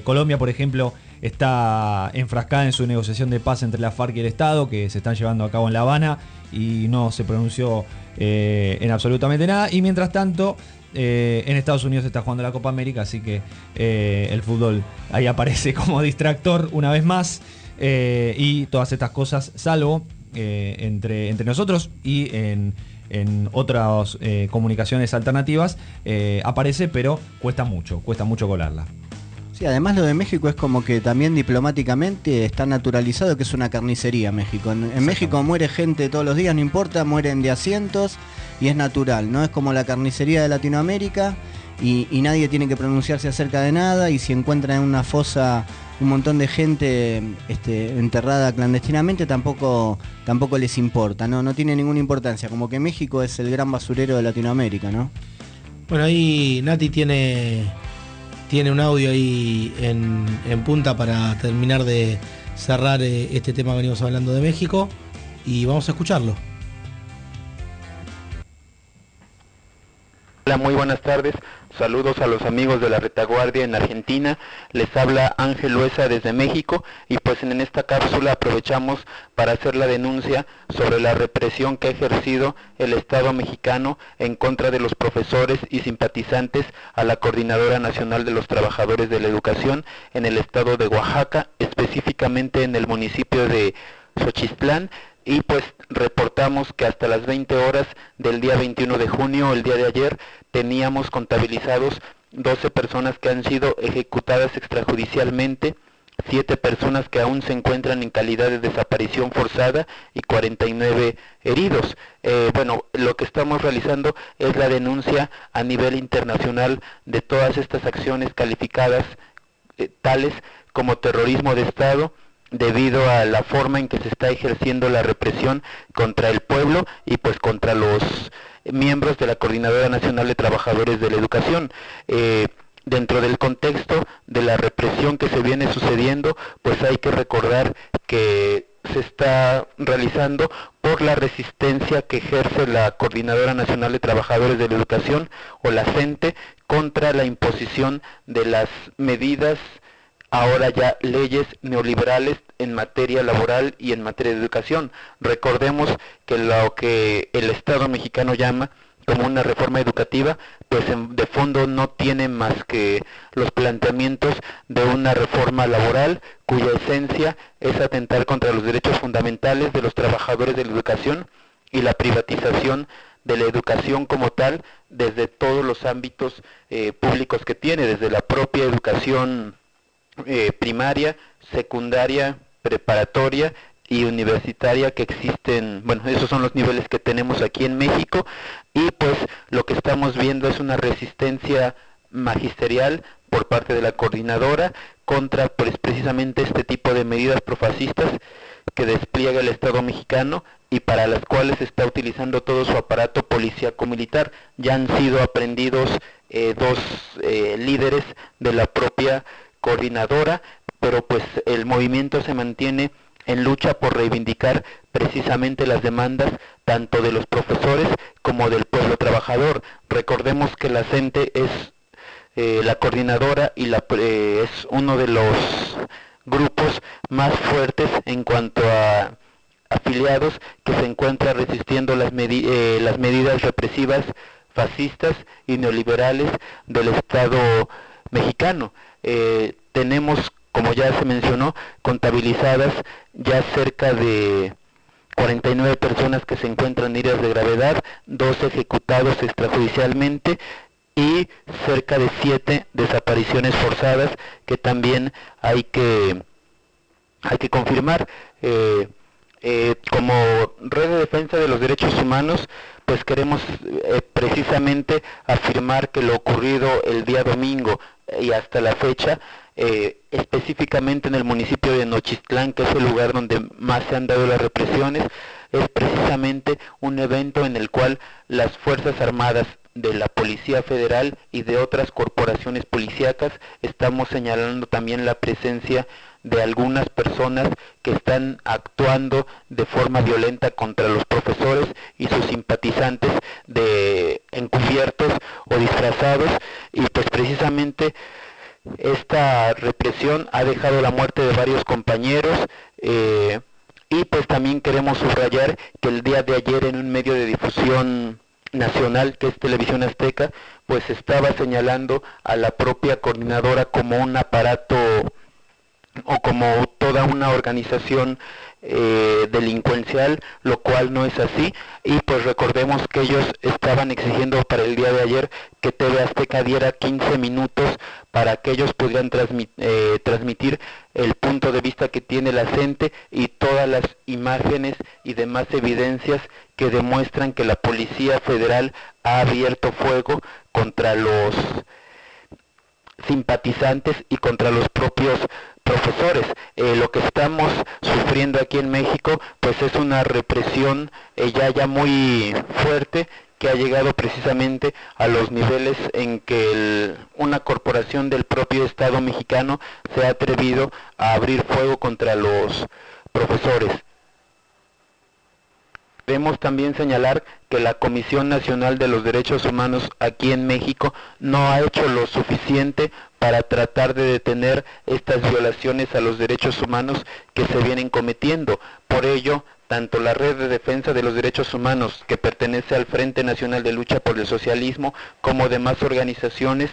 Colombia, por ejemplo, está enfrascada en su negociación de paz entre la FARC y el Estado, que se están llevando a cabo en La Habana, y no se pronunció eh, en absolutamente nada. Y mientras tanto, eh, en Estados Unidos se está jugando la Copa América, así que eh, el fútbol ahí aparece como distractor una vez más. y todas estas cosas, salvo entre, entre nosotros y en, en otras comunicaciones alternativas, aparece, pero cuesta mucho, cuesta mucho colarla. Sí, además lo de México es como que también diplomáticamente está naturalizado que es una carnicería México. En, en México muere gente todos los días, no importa, mueren de asientos y es natural, ¿no? Es como la carnicería de Latinoamérica y, y nadie tiene que pronunciarse acerca de nada y si encuentran en una fosa un montón de gente este, enterrada clandestinamente tampoco, tampoco les importa, ¿no? No tiene ninguna importancia, como que México es el gran basurero de Latinoamérica, ¿no? Bueno, ahí Nati tiene, tiene un audio ahí en, punta para terminar de cerrar eh, este tema que venimos hablando de México y vamos a escucharlo. Hola, muy buenas tardes. Saludos a los amigos de la retaguardia en Argentina. Les habla Ángel Luesa desde México y pues en esta cápsula aprovechamos para hacer la denuncia sobre la represión que ha ejercido el Estado mexicano en contra de los profesores y simpatizantes a la Coordinadora Nacional de los Trabajadores de la Educación en el estado de Oaxaca, específicamente en el municipio de Xochitlán y pues reportamos que hasta las 20 horas del día 21 de junio, el día de ayer, teníamos contabilizados 12 personas que han sido ejecutadas extrajudicialmente, 7 personas que aún se encuentran en calidad de desaparición forzada y 49 heridos. Eh, bueno, lo que estamos realizando es la denuncia a nivel internacional de todas estas acciones calificadas eh, tales como terrorismo de Estado, debido a la forma en que se está ejerciendo la represión contra el pueblo y pues contra los miembros de la Coordinadora Nacional de Trabajadores de la Educación. Eh, dentro del contexto de la represión que se viene sucediendo, pues hay que recordar que se está realizando por la resistencia que ejerce la Coordinadora Nacional de Trabajadores de la Educación o la CENTE contra la imposición de las medidas ahora ya leyes neoliberales en materia laboral y en materia de educación. Recordemos que lo que el Estado mexicano llama como una reforma educativa, pues en- de fondo no tiene más que los planteamientos de una reforma laboral cuya esencia es atentar contra los derechos fundamentales de los trabajadores de la educación y la privatización de la educación como tal desde todos los ámbitos eh, públicos que tiene, desde la propia educación eh, primaria, secundaria, preparatoria y universitaria que existen, bueno, esos son los niveles que tenemos aquí en México y pues lo que estamos viendo es una resistencia magisterial por parte de la coordinadora contra pues precisamente este tipo de medidas profascistas que despliega el Estado mexicano y para las cuales está utilizando todo su aparato policíaco militar. Ya han sido aprendidos eh, dos eh, líderes de la propia coordinadora, pero pues el movimiento se mantiene en lucha por reivindicar precisamente las demandas tanto de los profesores como del pueblo trabajador. Recordemos que la CENTE es eh, la coordinadora y la, eh, es uno de los grupos más fuertes en cuanto a afiliados que se encuentra resistiendo las, eh, las medidas represivas fascistas y neoliberales del Estado mexicano. Eh, tenemos, como ya se mencionó, contabilizadas ya cerca de 49 personas que se encuentran heridas de gravedad, dos ejecutados extrajudicialmente y cerca de siete desapariciones forzadas que también hay que hay que confirmar. Eh, eh, como red de defensa de los derechos humanos pues queremos eh, precisamente afirmar que lo ocurrido el día domingo y hasta la fecha específicamente en el municipio de Nochistlán que es el lugar donde más se han dado las represiones es precisamente un evento en el cual las Fuerzas Armadas de la Policía Federal y de otras corporaciones policíacas estamos señalando también la presencia de algunas personas que están actuando de forma violenta contra los profesores y sus simpatizantes de encubiertos o disfrazados. Y pues precisamente esta represión ha dejado la muerte de varios compañeros eh, y pues también queremos subrayar que el día de ayer en un medio de difusión nacional que es Televisión Azteca, pues estaba señalando a la propia coordinadora como un aparato o como toda una organización eh, delincuencial, lo cual no es así. Y pues recordemos que ellos estaban exigiendo para el día de ayer que TV Azteca diera 15 minutos para que ellos pudieran eh, transmitir el punto de vista que tiene la gente y todas las imágenes y demás evidencias que demuestran que la Policía Federal ha abierto fuego contra los simpatizantes y contra los propios profesores. Eh, lo que estamos sufriendo aquí en México pues es una represión eh, ya, ya muy fuerte que ha llegado precisamente a los niveles en que una corporación del propio Estado mexicano se ha atrevido a abrir fuego contra los profesores. Debemos también señalar que la Comisión Nacional de los Derechos Humanos aquí en México no ha hecho lo suficiente para tratar de detener estas violaciones a los derechos humanos que se vienen cometiendo. Por ello, tanto la Red de Defensa de los Derechos Humanos, que pertenece al Frente Nacional de Lucha por el Socialismo, como demás organizaciones,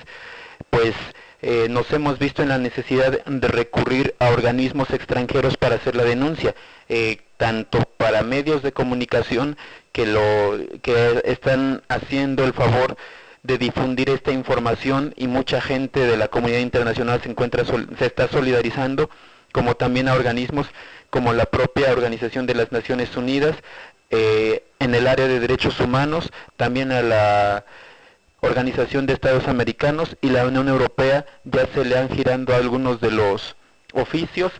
pues eh, nos hemos visto en la necesidad de recurrir a organismos extranjeros para hacer la denuncia. Eh, tanto para medios de comunicación que lo que están haciendo el favor de difundir esta información y mucha gente de la comunidad internacional se encuentra se está solidarizando como también a organismos como la propia Organización de las Naciones Unidas eh, en el área de derechos humanos, también a la Organización de Estados Americanos y la Unión Europea ya se le han girando algunos de los oficios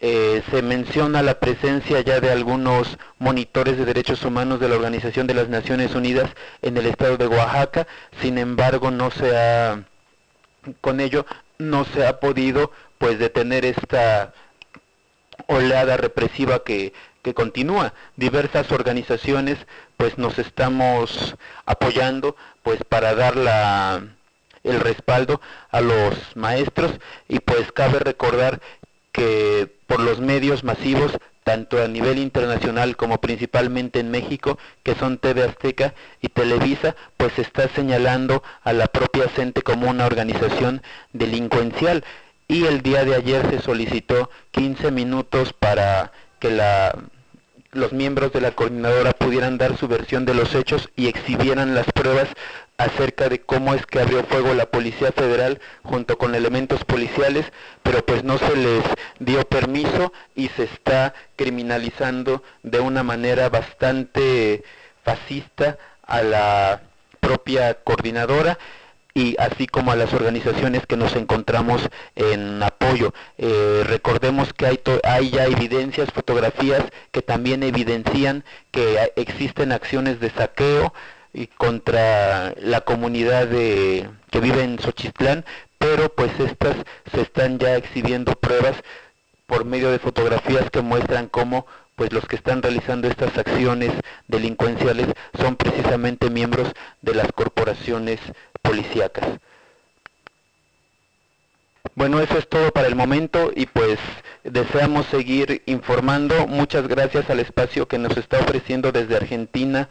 eh, se menciona la presencia ya de algunos monitores de derechos humanos de la Organización de las Naciones Unidas en el estado de Oaxaca, sin embargo no se ha, con ello no se ha podido pues detener esta oleada represiva que, que continúa. Diversas organizaciones pues nos estamos apoyando pues para dar la el respaldo a los maestros y pues cabe recordar que por los medios masivos, tanto a nivel internacional como principalmente en México, que son TV Azteca y Televisa, pues está señalando a la propia CENTE como una organización delincuencial. Y el día de ayer se solicitó 15 minutos para que la los miembros de la coordinadora pudieran dar su versión de los hechos y exhibieran las pruebas acerca de cómo es que abrió fuego la Policía Federal junto con elementos policiales, pero pues no se les dio permiso y se está criminalizando de una manera bastante fascista a la propia coordinadora y así como a las organizaciones que nos encontramos en apoyo. Eh, recordemos que hay, hay ya evidencias, fotografías que también evidencian que existen acciones de saqueo y contra la comunidad de, que vive en Xochitlán, pero pues estas se están ya exhibiendo pruebas por medio de fotografías que muestran cómo pues los que están realizando estas acciones delincuenciales son precisamente miembros de las corporaciones policíacas. Bueno, eso es todo para el momento y pues deseamos seguir informando. Muchas gracias al espacio que nos está ofreciendo desde Argentina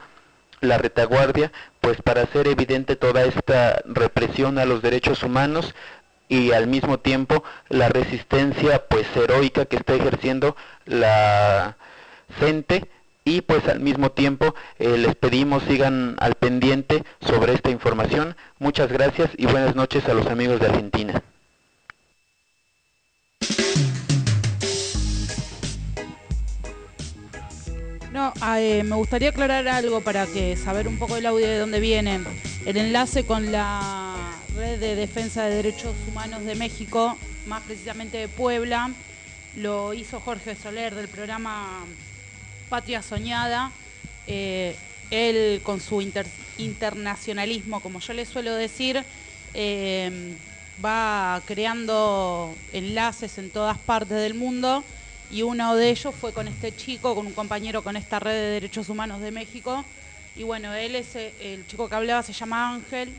la retaguardia, pues para hacer evidente toda esta represión a los derechos humanos y al mismo tiempo la resistencia pues heroica que está ejerciendo la gente y pues al mismo tiempo eh, les pedimos sigan al pendiente sobre esta información. Muchas gracias y buenas noches a los amigos de Argentina. No, ah, eh, me gustaría aclarar algo para que saber un poco el audio de dónde viene. El enlace con la Red de Defensa de Derechos Humanos de México, más precisamente de Puebla, lo hizo Jorge Soler del programa Patria Soñada. Eh, él con su internacionalismo, como yo le suelo decir, eh, va creando enlaces en todas partes del mundo y uno de ellos fue con este chico, con un compañero con esta red de derechos humanos de México. Y bueno, él es eh, el chico que hablaba, se llama Ángel,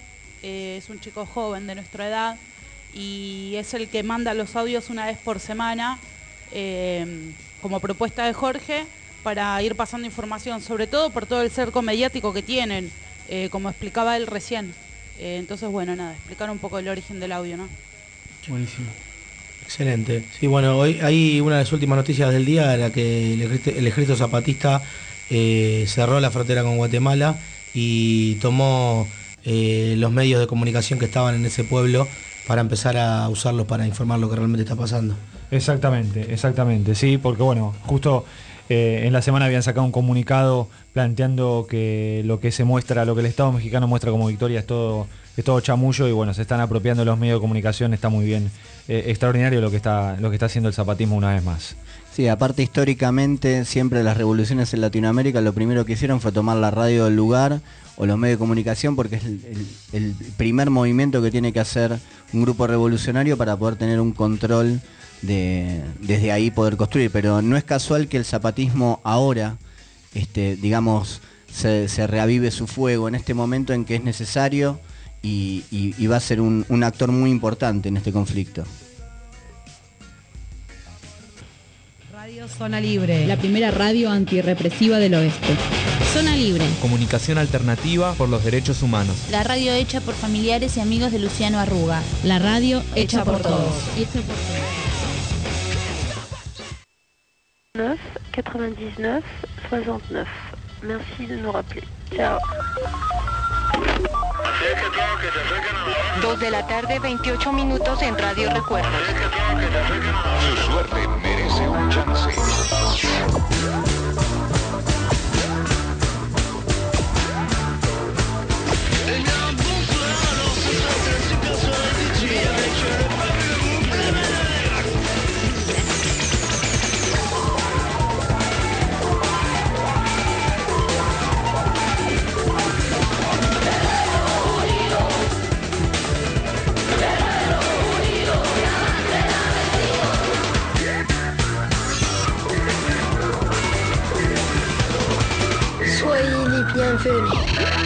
eh, es un chico joven de nuestra edad y es el que manda los audios una vez por semana eh, como propuesta de Jorge para ir pasando información, sobre todo por todo el cerco mediático que tienen, como explicaba él recién. entonces, bueno, nada, explicar un poco el origen del audio, ¿no? Buenísimo. Excelente. Sí, bueno, hoy hay una de las últimas noticias del día, era que el ejército, zapatista eh, cerró la frontera con Guatemala y tomó eh, los medios de comunicación que estaban en ese pueblo para empezar a usarlos para informar lo que realmente está pasando. Exactamente, exactamente, sí, porque bueno, justo eh, en la semana habían sacado un comunicado planteando que lo que se muestra, lo que el Estado mexicano muestra como victoria es todo, es todo chamullo y bueno, se están apropiando los medios de comunicación, está muy bien, eh, extraordinario lo que está, haciendo el zapatismo una vez más. Sí, aparte históricamente, siempre las revoluciones en Latinoamérica lo primero que hicieron fue tomar la radio del lugar o los medios de comunicación porque es el primer movimiento que tiene que hacer un grupo revolucionario para poder tener un control de, desde ahí poder construir. Pero no es casual que el zapatismo ahora, este, digamos, se, reavive su fuego en este momento en que es necesario y, va a ser un, un actor muy importante en este conflicto. Radio Zona Libre, la primera radio antirrepresiva del oeste. Zona Libre. Comunicación alternativa por los derechos humanos. La radio hecha por familiares y amigos de Luciano Arruga. La radio hecha, por, todos. 9 99 69. Merci de nous rappeler. Ciao. 2 de la tarde, 28 minutos en Radio Recuerdos. Su suerte merece un chance. 你很废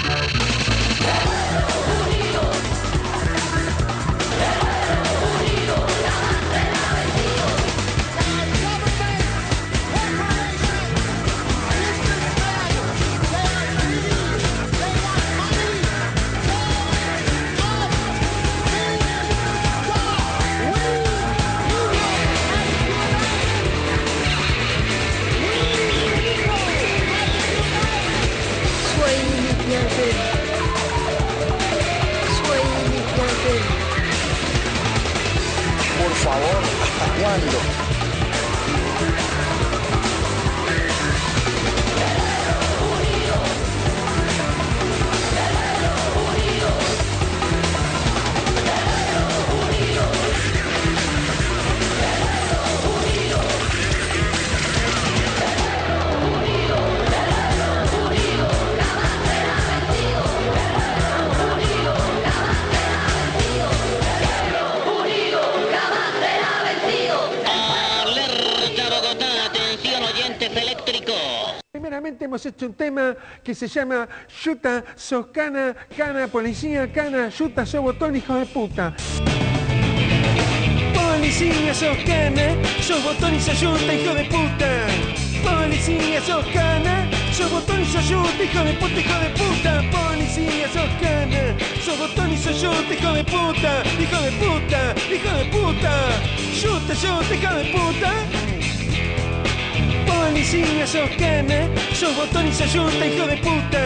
hemos hecho un tema que se llama Yuta, sos cana, policía, cana, Yuta, sos botón, hijo de puta. Policía, sos cana, botón y sos yuta, hijo de puta. Policía, sos cana, botón y sos yuta, hijo de puta, hijo de puta. Policía, sos cana, sos botón y sos yuta, hijo de puta, hijo de puta, hijo de puta. Yuta, yuta, hijo de puta. Policía, sos cana, sos botón y sos yuta, hijo de puta.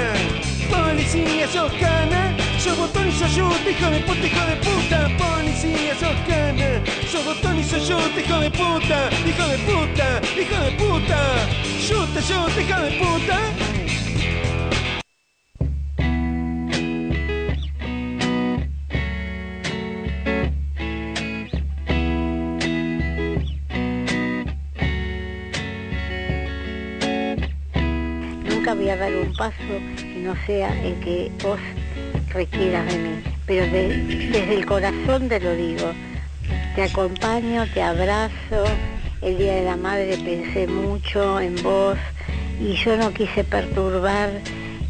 Policía, sos cana, sos botón y sos yuta, hijo de puta, hijo de puta. Policía, sos cana, sos botón y sos yuta, hijo de puta, hijo de puta, hijo de puta. Yuta, yuta, hijo de puta. Paso que no sea el que vos requieras de mí. Pero de- desde el corazón te lo digo. Te acompaño, te abrazo. El Día de la Madre pensé mucho en vos y yo no quise perturbar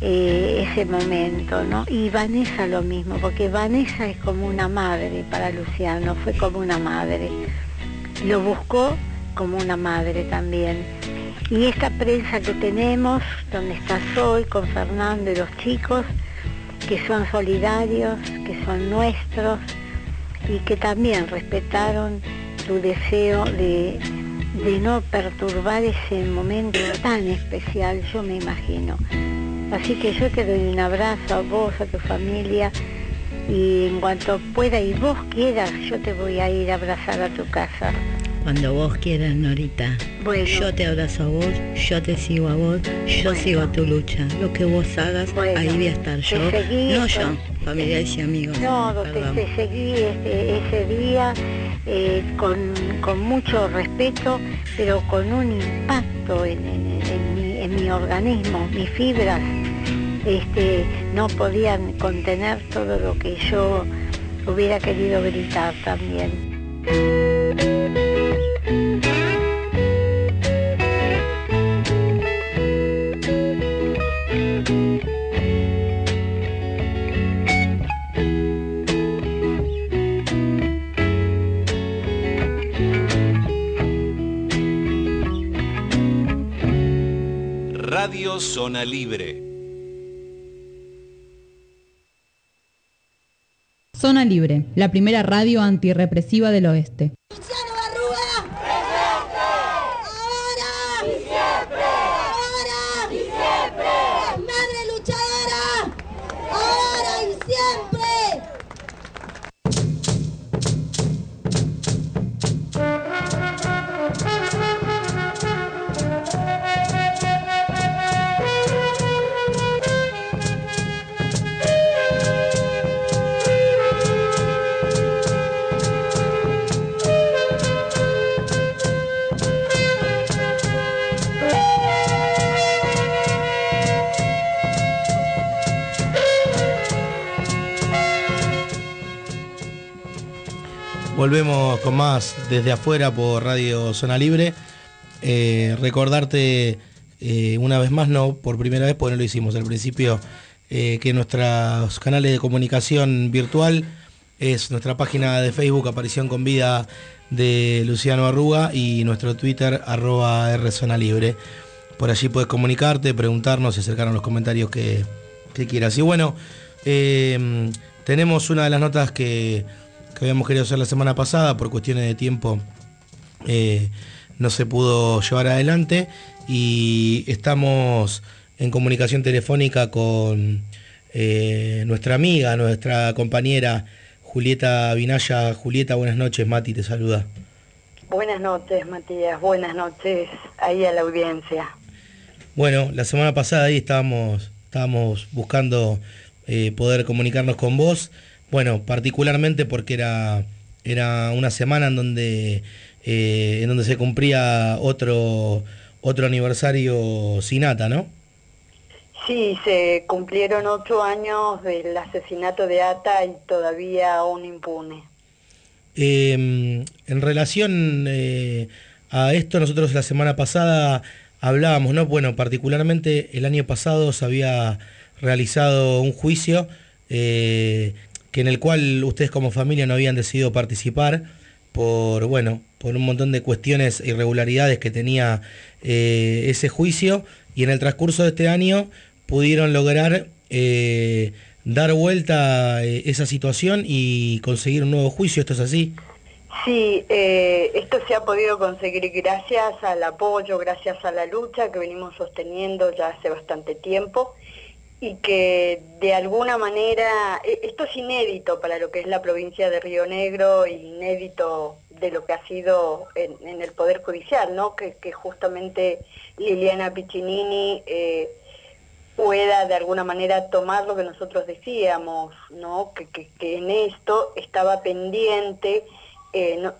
eh, ese momento, ¿no? Y Vanessa lo mismo, porque Vanessa es como una madre para Luciano, fue como una madre. Lo buscó como una madre también. Y esta prensa que tenemos, donde estás hoy con Fernando y los chicos, que son solidarios, que son nuestros y que también respetaron tu deseo de, de no perturbar ese momento tan especial, yo me imagino. Así que yo te doy un abrazo a vos, a tu familia y en cuanto pueda y vos quieras, yo te voy a ir a abrazar a tu casa. Cuando vos quieras, Norita. Bueno. Yo te abrazo a vos, yo te sigo a vos, yo sigo tu lucha. Lo que vos hagas, ahí voy a estar yo. Seguí, no yo, familiares y amigos. No, Perdón. te seguí este- ese día eh, con, con mucho respeto, pero con un impacto en, en- en mi, en mi organismo, mis fibras este, no podían contener todo lo que yo hubiera querido gritar también. Radio Zona Libre. Zona Libre, la primera radio antirrepresiva del oeste. Volvemos con más desde afuera por Radio Zona Libre. Eh, recordarte eh, una vez más, no por primera vez, porque no lo hicimos al principio, eh, que nuestros canales de comunicación virtual es nuestra página de Facebook Aparición con Vida de Luciano Arruga y nuestro Twitter arroba R Zona Libre. Por allí puedes comunicarte, preguntarnos y acercarnos los comentarios que, que quieras. Y bueno, tenemos una de las notas que, que habíamos querido hacer la semana pasada, por cuestiones de tiempo eh, no se pudo llevar adelante y estamos en comunicación telefónica con eh, nuestra amiga, nuestra compañera Julieta Vinaya. Julieta, buenas noches, Mati te saluda. Buenas noches, Matías. Buenas noches ahí a la audiencia. Bueno, la semana pasada ahí estábamos, estábamos buscando eh, poder comunicarnos con vos. Bueno, particularmente porque era, era una semana en donde, eh, en donde se cumplía otro, otro aniversario Sinata, ¿no? Sí, se cumplieron ocho años del asesinato de Ata y todavía aún impune. Eh, en relación eh, a esto, nosotros la semana pasada hablábamos, ¿no? Bueno, particularmente el año pasado se había realizado un juicio eh, que en el cual ustedes como familia no habían decidido participar, por, bueno, por un montón de cuestiones, e irregularidades que tenía eh, ese juicio y en el transcurso de este año pudieron lograr eh, dar vuelta a esa situación y conseguir un nuevo juicio, ¿esto es así? Sí, eh, esto se ha podido conseguir gracias al apoyo, gracias a la lucha que venimos sosteniendo ya hace bastante tiempo y que de alguna manera, e- esto es inédito para lo que es la provincia de Río Negro, inédito de lo que ha sido en, el Poder Judicial, ¿no? que, justamente Liliana Piccinini eh, pueda de alguna manera tomar lo que nosotros decíamos, ¿no? que, en esto estaba pendiente eh,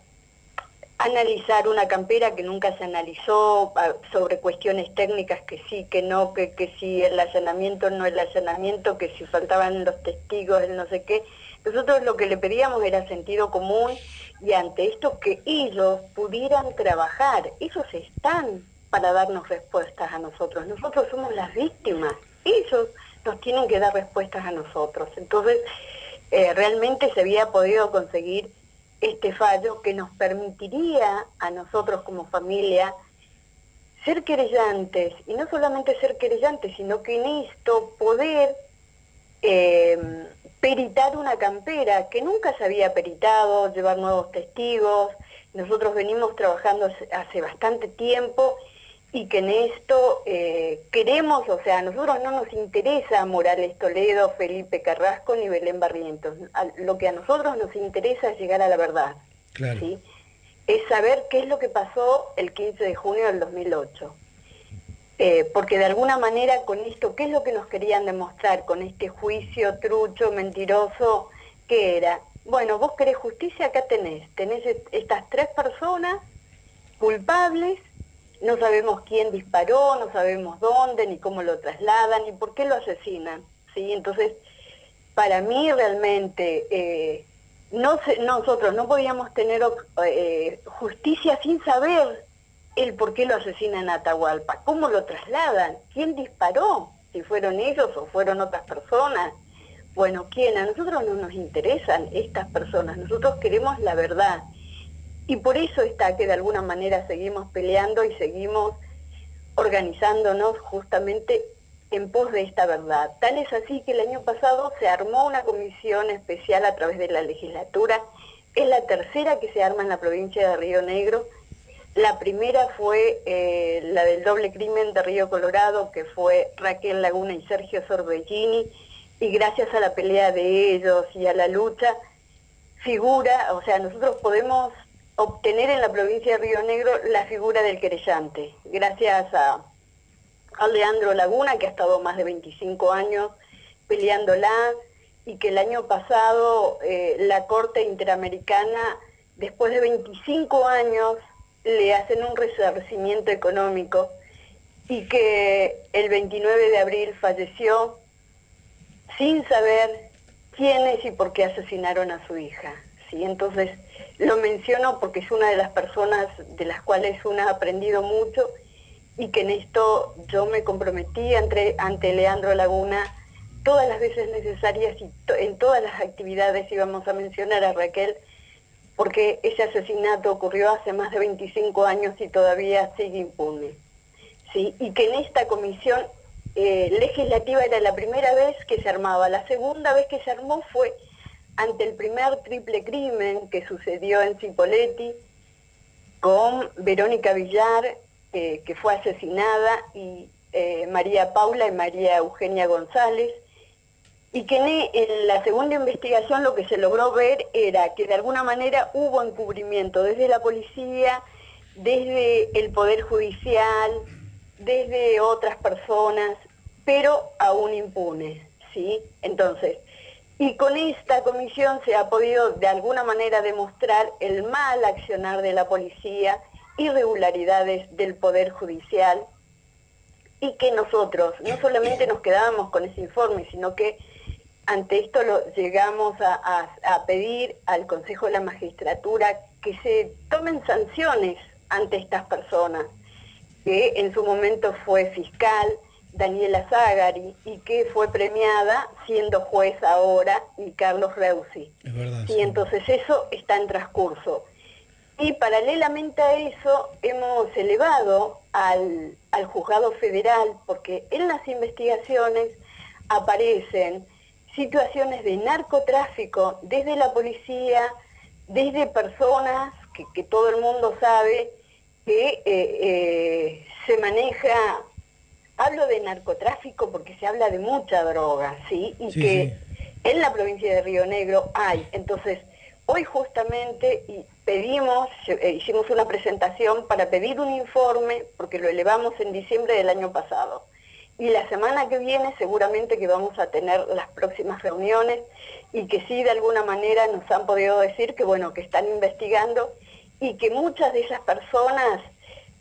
analizar una campera que nunca se analizó ah, sobre cuestiones técnicas que sí, que no, que, que si el allanamiento no el allanamiento, que si faltaban los testigos, el no sé qué. Nosotros lo que le pedíamos era sentido común y ante esto que ellos pudieran trabajar. Ellos están para darnos respuestas a nosotros. Nosotros somos las víctimas. Ellos nos tienen que dar respuestas a nosotros. Entonces, eh, realmente se había podido conseguir este fallo que nos permitiría a nosotros como familia ser querellantes, y no solamente ser querellantes, sino que en esto poder eh, peritar una campera que nunca se había peritado, llevar nuevos testigos. Nosotros venimos trabajando hace- hace bastante tiempo y que en esto eh, queremos, o sea, a nosotros no nos interesa Morales Toledo, Felipe Carrasco ni Belén Barrientos. A- Lo que a nosotros nos interesa es llegar a la verdad. Claro. ¿sí? Es saber qué es lo que pasó el 15 de junio del 2008. Eh, porque de alguna manera con esto, ¿qué es lo que nos querían demostrar con este juicio trucho, mentiroso? que era? Bueno, vos querés justicia, acá tenés. Tenés est- estas tres personas culpables, no sabemos quién disparó, no sabemos dónde, ni cómo lo trasladan, ni por qué lo asesinan. ¿sí? Entonces, para mí realmente eh, nosotros no podíamos tener eh, justicia sin saber el por qué lo asesinan a Atahualpa, cómo lo trasladan, quién disparó, si fueron ellos o fueron otras personas. Bueno, ¿quién? A nosotros no nos interesan estas personas, nosotros queremos la verdad. Y por eso está que de alguna manera seguimos peleando y seguimos organizándonos justamente en pos de esta verdad. Tal es así que el año pasado se armó una comisión especial a través de la legislatura. Es la tercera que se arma en la provincia de Río Negro. La primera fue eh, la del doble crimen de Río Colorado, que fue Raquel Laguna y Sergio Sorbellini. Y gracias a la pelea de ellos y a la lucha, figura, o sea, nosotros podemos obtener en la provincia de Río Negro la figura del querellante, gracias a, a Leandro Laguna, que ha estado más de 25 años peleándola, y que el año pasado eh, la Corte Interamericana, después de 25 años, le hacen un resarcimiento económico, y que el 29 de abril falleció sin saber quiénes y por qué asesinaron a su hija. ¿Sí? Entonces, lo menciono porque es una de las personas de las cuales una ha aprendido mucho y que en esto yo me comprometí ante, ante Leandro Laguna todas las veces necesarias y en todas las actividades íbamos a mencionar a Raquel porque ese asesinato ocurrió hace más de 25 años y todavía sigue impune. ¿sí? Y que en esta comisión eh, legislativa era la primera vez que se armaba. La segunda vez que se armó fue ante el primer triple crimen que sucedió en Cipoletti con Verónica Villar, eh, que fue asesinada, y eh, María Paula y María Eugenia González, y que en, en la segunda investigación lo que se logró ver era que de alguna manera hubo encubrimiento desde la policía, desde el Poder Judicial, desde otras personas, pero aún impunes, ¿sí? Entonces, y con esta comisión se ha podido de alguna manera demostrar el mal accionar de la policía, irregularidades del Poder Judicial, y que nosotros no solamente nos quedábamos con ese informe, sino que ante esto llegamos a pedir al Consejo de la Magistratura que se tomen sanciones ante estas personas, que en su momento fue fiscal Daniela Zagari y que fue premiada siendo juez ahora y Carlos Reusi. Es verdad. Y entonces eso está en transcurso. Y paralelamente a eso hemos elevado al, al juzgado federal, porque en las investigaciones aparecen situaciones de narcotráfico desde la policía, desde personas que, que todo el mundo sabe que eh, eh, se maneja, hablo de narcotráfico porque se habla de mucha droga, ¿sí? Y Sí, que en la provincia de Río Negro hay. Entonces, hoy justamente pedimos, eh, hicimos una presentación para pedir un informe, porque lo elevamos en diciembre del año pasado. Y la semana que viene seguramente que vamos a tener las próximas reuniones y que sí de alguna manera nos han podido decir que bueno, que están investigando y que muchas de esas personas,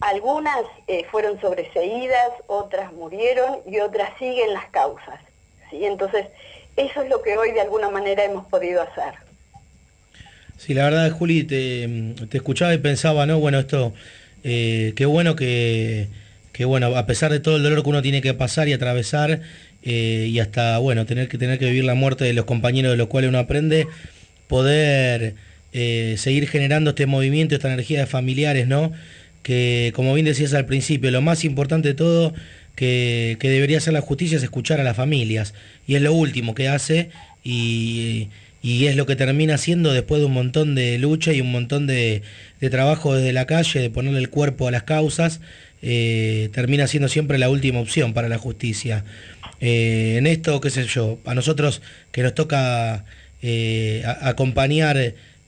algunas eh, fueron sobreseídas, otras murieron y otras siguen las causas. ¿sí? Entonces, eso es lo que hoy de alguna manera hemos podido hacer. Sí, la verdad, Juli, te, escuchaba y pensaba, ¿no? Bueno, esto, eh, qué bueno que, que, bueno, a pesar de todo el dolor que uno tiene que pasar y atravesar, eh, y hasta, bueno, tener que, tener que vivir la muerte de los compañeros de los cuales uno aprende, poder seguir generando este movimiento, esta energía de familiares, ¿no? Que, como bien decías al principio, lo más importante de todo que, que debería hacer la justicia es escuchar a las familias. Y es lo último que hace y, y es lo que termina haciendo después de un montón de lucha y un montón de, trabajo desde la calle, de ponerle el cuerpo a las causas, eh, termina siendo siempre la última opción para la justicia. Eh, en esto, qué sé yo, a nosotros que nos toca eh, acompañar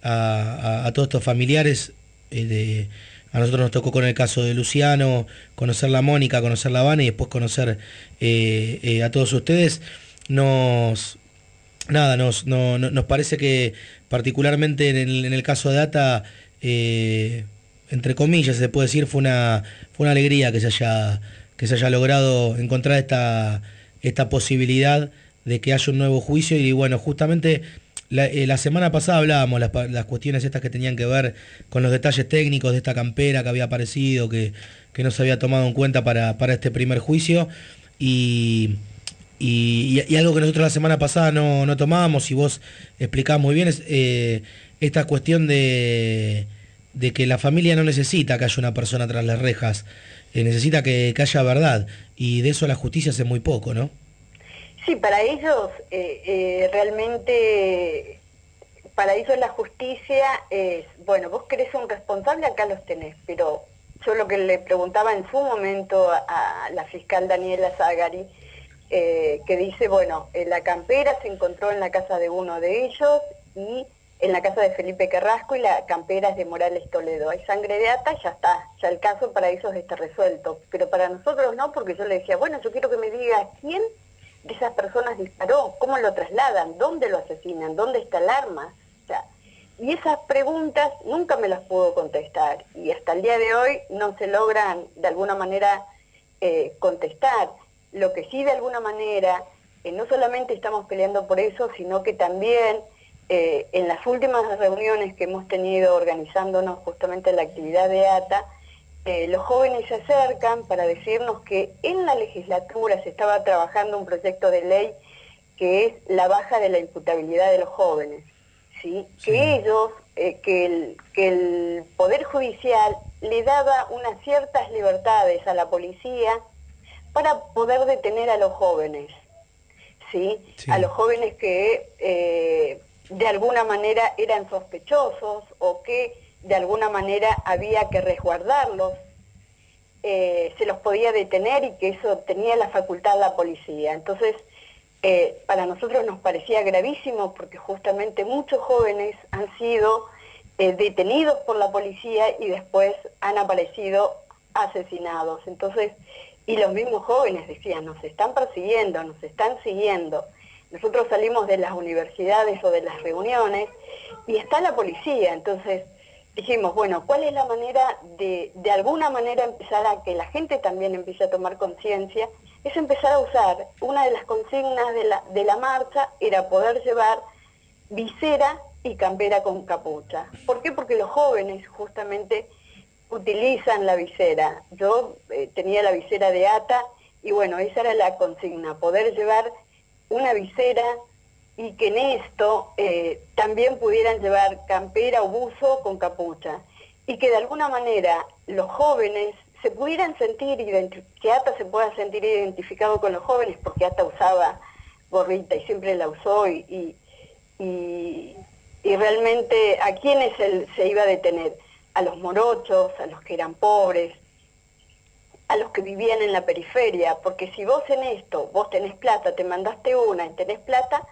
a, a- a todos estos familiares, de- a nosotros nos tocó con el caso de Luciano, conocer la Mónica, conocer la Habana y después conocer eh, eh, a todos ustedes, nos, nada, nos, no- no- nos parece que particularmente en el, en el caso de Data, eh, entre comillas se puede decir, fue una, fue una alegría que se haya, que se haya logrado encontrar esta, esta posibilidad de que haya un nuevo juicio y bueno, justamente la, eh, la semana pasada hablábamos las, cuestiones estas que tenían que ver con los detalles técnicos de esta campera que había aparecido, que, que no se había tomado en cuenta para, para este primer juicio y- y algo que nosotros la semana pasada no, no tomábamos y vos explicabas muy bien es eh, esta cuestión de, de que la familia no necesita que haya una persona tras las rejas, eh, necesita que, que haya verdad y de eso la justicia hace muy poco, ¿no? Sí, para ellos eh, eh, realmente, para ellos la justicia es, bueno, vos querés un responsable, acá los tenés, pero yo lo que le preguntaba en su momento a, la fiscal Daniela Zagari, eh, que dice, bueno, la campera se encontró en la casa de uno de ellos y en la casa de Felipe Carrasco y la campera es de Morales Toledo. Hay sangre de ata, ya está, ya el caso para ellos está resuelto, pero para nosotros no, porque yo le decía, bueno, yo quiero que me diga quién esas personas disparó, cómo lo trasladan, dónde lo asesinan, dónde está el arma. O sea, y esas preguntas nunca me las pudo contestar y hasta el día de hoy no se logran de alguna manera eh, contestar. Lo que sí de alguna manera, eh, no solamente estamos peleando por eso, sino que también eh, en las últimas reuniones que hemos tenido organizándonos justamente en la actividad de ATA, eh, los jóvenes se acercan para decirnos que en la legislatura se estaba trabajando un proyecto de ley que es la baja de la imputabilidad de los jóvenes, ¿sí? que ellos, eh, que, el, que el Poder Judicial le daba unas ciertas libertades a la policía para poder detener a los jóvenes, ¿sí? a los jóvenes que eh, de alguna manera eran sospechosos o que de alguna manera había que resguardarlos, eh, se los podía detener y que eso tenía la facultad la policía. Entonces, eh, para nosotros nos parecía gravísimo porque justamente muchos jóvenes han sido eh, detenidos por la policía y después han aparecido asesinados. Entonces, y los mismos jóvenes decían, nos están persiguiendo, nos están siguiendo. Nosotros salimos de las universidades o de las reuniones y está la policía, entonces dijimos, bueno, ¿cuál es la manera de, de alguna manera empezar a que la gente también empiece a tomar conciencia? Es empezar a usar, una de las consignas de la, de la marcha era poder llevar visera y campera con capucha. ¿Por qué? Porque los jóvenes justamente utilizan la visera. Yo eh, tenía la visera de ATA y bueno, esa era la consigna, poder llevar una visera y que en esto eh, también pudieran llevar campera o buzo con capucha. y que de alguna manera los jóvenes se pudieran sentir, que ATA se pueda sentir identificado con los jóvenes, porque ATA usaba gorrita y siempre la usó y, y, y- y realmente a quiénes él se iba a detener, a los morochos, a los que eran pobres, a los que vivían en la periferia, porque si vos en esto, vos tenés plata, te mandaste una y tenés plata,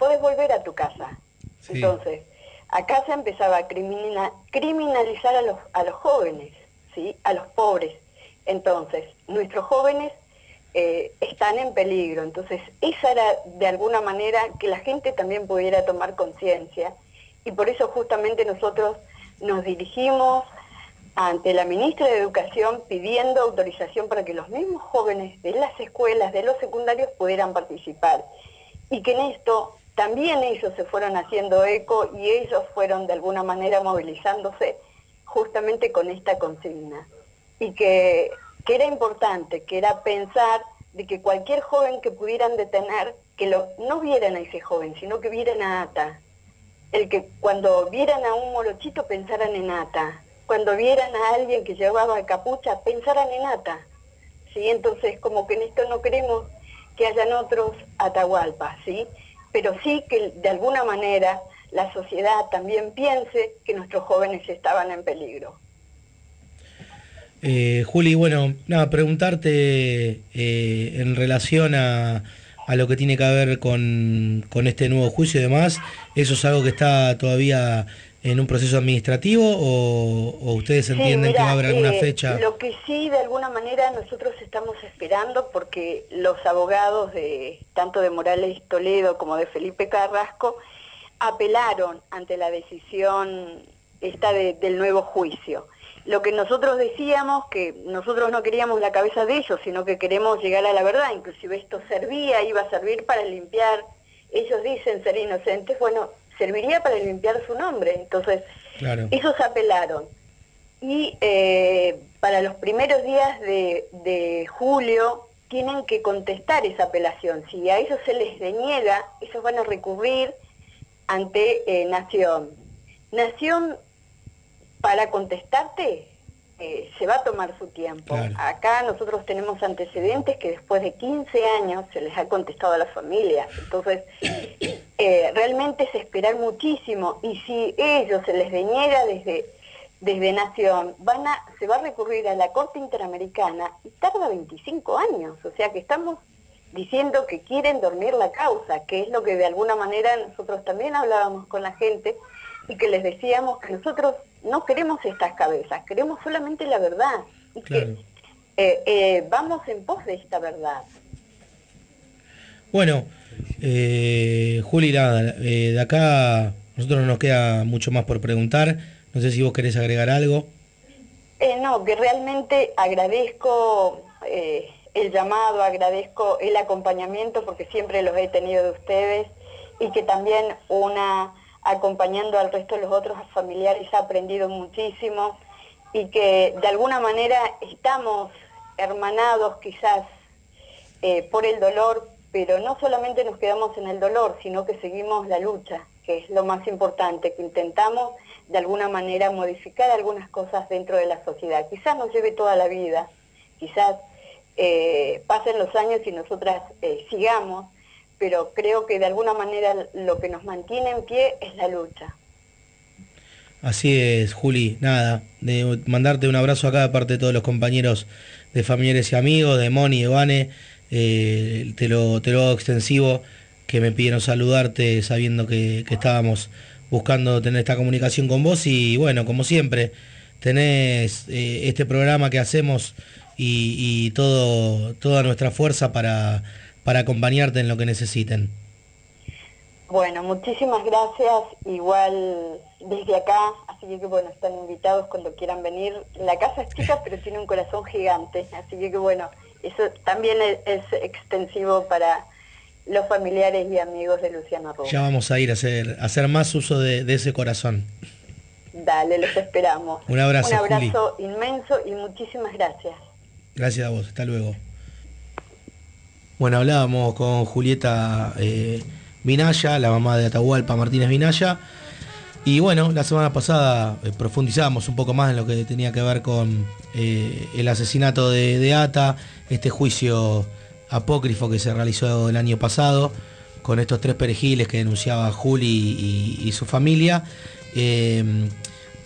podés volver a tu casa. Entonces, acá se empezaba a criminal- criminalizar a los, a los jóvenes, ¿sí? a los pobres. Entonces, nuestros jóvenes eh, están en peligro. Entonces, esa era de alguna manera que la gente también pudiera tomar conciencia. Y por eso justamente nosotros nos dirigimos ante la ministra de Educación pidiendo autorización para que los mismos jóvenes de las escuelas, de los secundarios, pudieran participar. Y que en esto también ellos se fueron haciendo eco y ellos fueron de alguna manera movilizándose justamente con esta consigna. Y que, que era importante, que era pensar de que cualquier joven que pudieran detener, que lo, no vieran a ese joven, sino que vieran a Ata. El que cuando vieran a un morochito pensaran en Ata. Cuando vieran a alguien que llevaba capucha, pensaran en Ata. ¿sí? Entonces, como que en esto no queremos que hayan otros Atahualpas, ¿sí? Pero sí que de alguna manera la sociedad también piense que nuestros jóvenes estaban en peligro. Eh, Juli, bueno, nada, preguntarte eh, en relación a, a lo que tiene que ver con, con este nuevo juicio y demás, ¿eso es algo que está todavía en un proceso administrativo o, o ustedes Sí, entienden que va a haber alguna eh, fecha? Lo que sí, de alguna manera, nosotros estamos esperando porque los abogados de tanto de Morales Toledo como de Felipe Carrasco apelaron ante la decisión esta de- del nuevo juicio. Lo que nosotros decíamos, que nosotros no queríamos la cabeza de ellos, sino que queremos llegar a la verdad, inclusive esto servía, iba a servir para limpiar, ellos dicen ser inocentes, bueno, serviría para limpiar su nombre, entonces Claro. ellos apelaron. Y eh, para los primeros días de, de julio tienen que contestar esa apelación. Si a ellos se les deniega, ellos van a recurrir ante eh, Nación. Nación, para contestarte, eh, se va a tomar su tiempo. Acá nosotros tenemos antecedentes que después de 15 años se les ha contestado a las familias. Entonces, eh, realmente es esperar muchísimo. Y si ellos se les deniega desde, desde Nación, van a, se va a recurrir a la Corte Interamericana y tarda 25 años. O sea que estamos diciendo que quieren dormir la causa, que es lo que de alguna manera nosotros también hablábamos con la gente y que les decíamos que nosotros no queremos estas cabezas, queremos solamente la verdad y que eh, eh, vamos en pos de esta verdad. Bueno, eh, Juli, nada, eh, de acá nosotros no nos queda mucho más por preguntar. No sé si vos querés agregar algo. Eh, no, que realmente agradezco el llamado, agradezco el acompañamiento porque siempre los he tenido de ustedes y que también una acompañando al resto de los otros familiares ha aprendido muchísimo y que de alguna manera estamos hermanados quizás eh, por el dolor, pero no solamente nos quedamos en el dolor, sino que seguimos la lucha, que es lo más importante, que intentamos de alguna manera modificar algunas cosas dentro de la sociedad. Quizás nos lleve toda la vida, quizás eh, pasen los años y nosotras eh, sigamos, pero creo que de alguna manera lo que nos mantiene en pie es la lucha. Así es, Juli, nada, de mandarte un abrazo acá de parte de todos los compañeros de familiares y amigos, de Moni, de Vane, eh, te, lo, te lo hago extensivo, que me pidieron saludarte sabiendo que, que estábamos buscando tener esta comunicación con vos y bueno, como siempre, tenés eh, este programa que hacemos y, y todo, toda nuestra fuerza para, para acompañarte en lo que necesiten. Bueno, muchísimas gracias. Igual desde acá, así que bueno, están invitados cuando quieran venir. La casa es chica, pero tiene un corazón gigante, así que bueno, eso también es, es extensivo para los familiares y amigos de Luciano Rubio. Ya vamos a ir a hacer, a hacer más uso de, de ese corazón. Dale, los esperamos. Un abrazo, Un abrazo inmenso y muchísimas gracias. Gracias a vos, hasta luego. Bueno, hablábamos con Julieta eh, Vinaya, la mamá de Atahualpa Martínez Vinaya, Y bueno, la semana pasada eh, profundizamos un poco más en lo que tenía que ver con eh, el asesinato de, Ata, este juicio apócrifo que se realizó el año pasado con estos tres perejiles que denunciaba Juli y, su familia. Eh,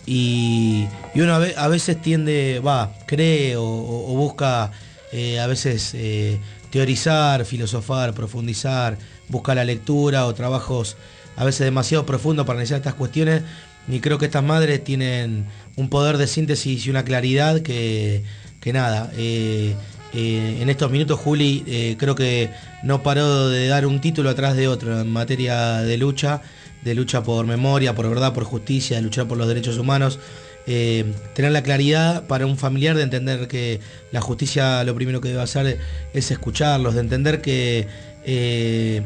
y, uno a, ve- a veces tiende, va, cree o busca eh, a veces eh, teorizar, filosofar, profundizar, busca la lectura o trabajos a veces demasiado profundos para analizar estas cuestiones. Y creo que estas madres tienen un poder de síntesis y una claridad que, que nada. eh, eh, en estos minutos Juli eh, creo que no paró de dar un título atrás de otro en materia de lucha, de lucha por memoria, por verdad, por justicia, de luchar por los derechos humanos. Eh, tener la claridad para un familiar de entender que la justicia lo primero que debe hacer es escucharlos, de entender que eh,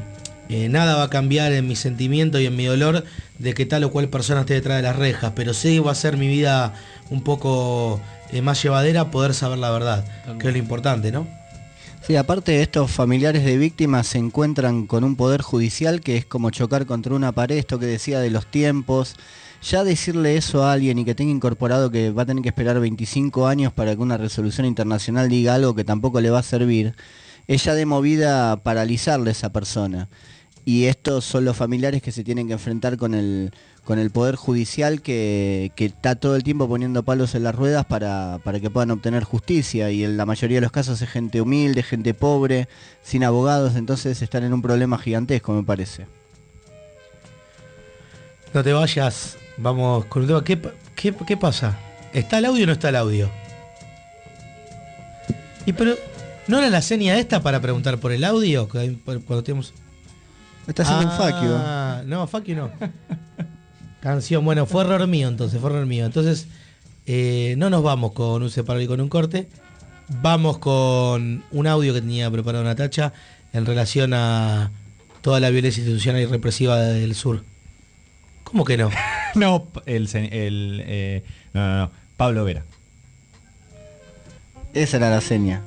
eh, nada va a cambiar en mi sentimiento y en mi dolor de que tal o cual persona esté detrás de las rejas, pero sí va a ser mi vida un poco eh, más llevadera poder saber la verdad, que es lo importante, ¿no? Sí, aparte estos familiares de víctimas se encuentran con un poder judicial que es como chocar contra una pared, esto que decía de los tiempos. Ya decirle eso a alguien y que tenga incorporado que va a tener que esperar 25 años para que una resolución internacional diga algo que tampoco le va a servir, es ya de movida paralizarle a esa persona. Y estos son los familiares que se tienen que enfrentar con el, con el Poder Judicial que, que está todo el tiempo poniendo palos en las ruedas para, para que puedan obtener justicia. Y en la mayoría de los casos es gente humilde, gente pobre, sin abogados, entonces están en un problema gigantesco, me parece. No te vayas, vamos con el tema. ¿Qué, pa- qué, qué pasa? ¿Está el audio o no está el audio? Y pero, ¿no era la seña esta para preguntar por el audio? Cuando tenemos... Está haciendo un fuck you. Ah, No, you no. Canción, bueno, fue error mío entonces, fue error mío. Entonces, eh, no nos vamos con un separado y con un corte. Vamos con un audio que tenía preparado Natacha en relación a toda la violencia institucional y represiva del sur. ¿Cómo que no? no, el, se- el, eh, no, no, no, Pablo Vera. Esa era la seña.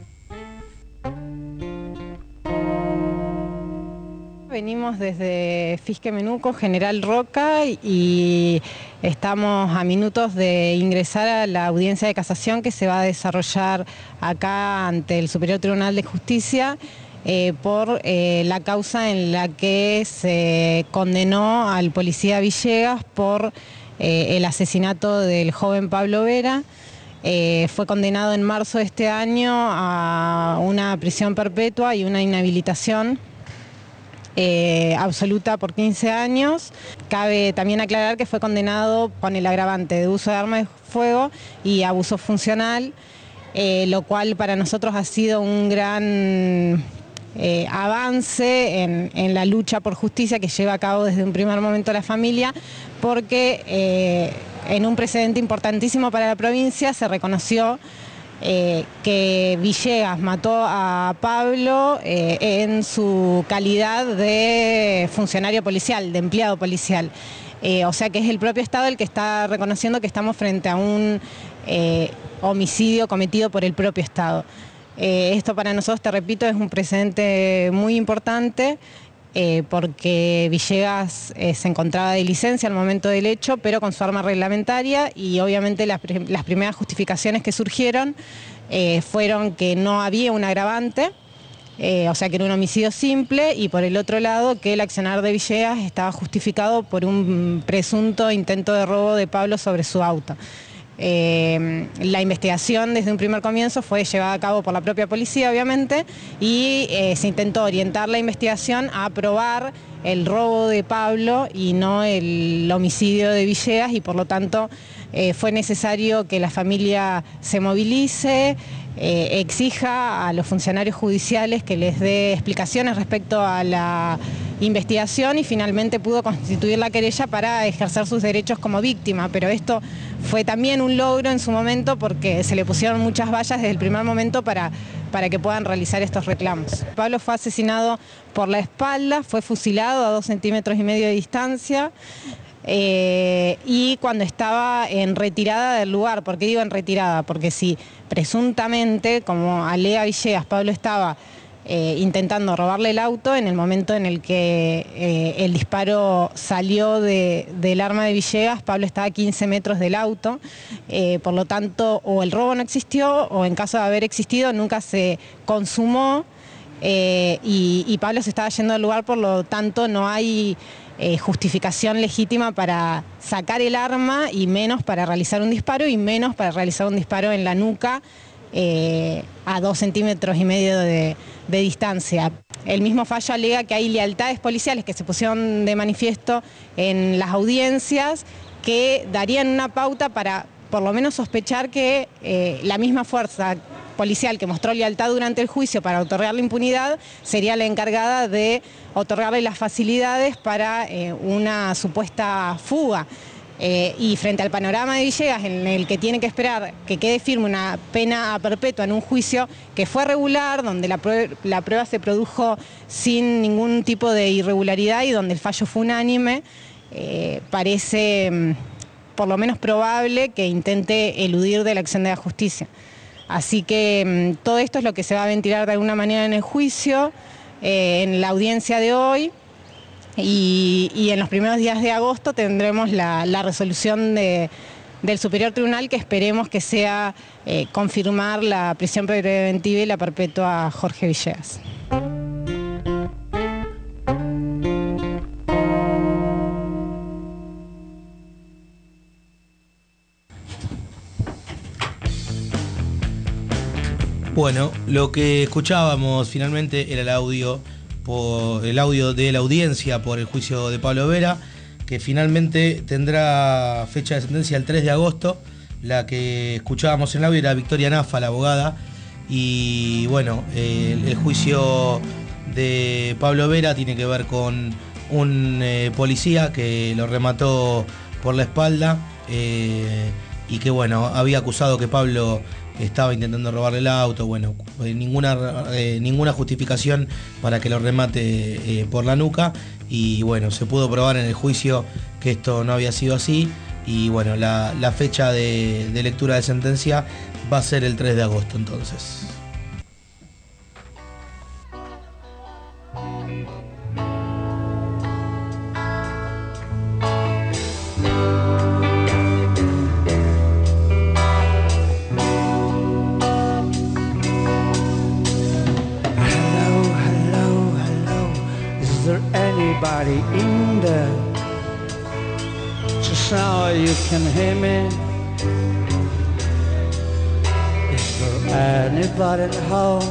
Venimos desde Fisque Menuco, General Roca, y estamos a minutos de ingresar a la audiencia de casación que se va a desarrollar acá ante el Superior Tribunal de Justicia eh, por eh, la causa en la que se condenó al policía Villegas por eh, el asesinato del joven Pablo Vera. Fue condenado en marzo de este año a una prisión perpetua y una inhabilitación absoluta por 15 años. Cabe también aclarar que fue condenado con el agravante de uso de arma de fuego y abuso funcional, lo cual para nosotros ha sido un gran eh, avance en, la lucha por justicia que lleva a cabo desde un primer momento la familia, porque eh, en un precedente importantísimo para la provincia se reconoció eh, que Villegas mató a Pablo en su calidad de funcionario policial, de empleado policial. O sea que es el propio Estado el que está reconociendo que estamos frente a un homicidio cometido por el propio Estado. Eh, esto para nosotros, te repito, es un precedente muy importante eh, porque Villegas eh, se encontraba de licencia al momento del hecho, pero con su arma reglamentaria y obviamente las, las primeras justificaciones que surgieron fueron que no había un agravante, o sea que era un homicidio simple, y por el otro lado que el accionar de Villegas estaba justificado por un presunto intento de robo de Pablo sobre su auto. Eh, la investigación desde un primer comienzo fue llevada a cabo por la propia policía, obviamente, y eh, se intentó orientar la investigación a probar el robo de Pablo y no el homicidio de Villegas, y por lo tanto eh, fue necesario que la familia se movilice, eh, exija a los funcionarios judiciales que les dé explicaciones respecto a la investigación y finalmente pudo constituir la querella para ejercer sus derechos como víctima. Pero esto fue también un logro en su momento porque se le pusieron muchas vallas desde el primer momento para, para que puedan realizar estos reclamos. Pablo fue asesinado por la espalda, fue fusilado a dos centímetros y medio de distancia. Eh, y cuando estaba en retirada del lugar, ¿por qué digo en retirada? Porque si presuntamente, como alega Villegas, Pablo estaba eh, intentando robarle el auto en el momento en el que eh, el disparo salió de- del arma de Villegas, Pablo estaba a 15 metros del auto, por lo tanto o el robo no existió o en caso de haber existido nunca se consumó y, y Pablo se estaba yendo del lugar, por lo tanto no hay eh, justificación legítima para sacar el arma y menos para realizar un disparo y menos para realizar un disparo en la nuca eh, a dos centímetros y medio de, distancia. El mismo fallo alega que hay lealtades policiales que se pusieron de manifiesto en las audiencias que darían una pauta para por lo menos sospechar que eh, la misma fuerza policial que mostró lealtad durante el juicio para otorgar la impunidad sería la encargada de otorgarle las facilidades para eh, una supuesta fuga. Eh, y frente al panorama de Villegas, en el que tiene que esperar que quede firme una pena a perpetua en un juicio que fue regular, donde la, la prueba se produjo sin ningún tipo de irregularidad y donde el fallo fue unánime, eh, parece mm, por lo menos probable que intente eludir de la acción de la justicia. Así que mm, todo esto es lo que se va a ventilar de alguna manera en el juicio, eh, en la audiencia de hoy. Y, en los primeros días de agosto tendremos la, resolución de- del Superior Tribunal que esperemos que sea eh, confirmar la prisión preventiva y la perpetua Jorge Villegas. Bueno, lo que escuchábamos finalmente era el audio, por, el audio de la audiencia por el juicio de Pablo Vera, que finalmente tendrá fecha de sentencia el 3 de agosto. La que escuchábamos en el audio era Victoria Nafa, la abogada. Y bueno, el, el juicio de Pablo Vera tiene que ver con un eh, policía que lo remató por la espalda eh, y que bueno, había acusado que Pablo estaba intentando robarle el auto, bueno, eh, ninguna, eh, ninguna justificación para que lo remate eh, por la nuca y bueno, se pudo probar en el juicio que esto no había sido así y bueno, la, fecha de, de lectura de sentencia va a ser el 3 de agosto entonces. and how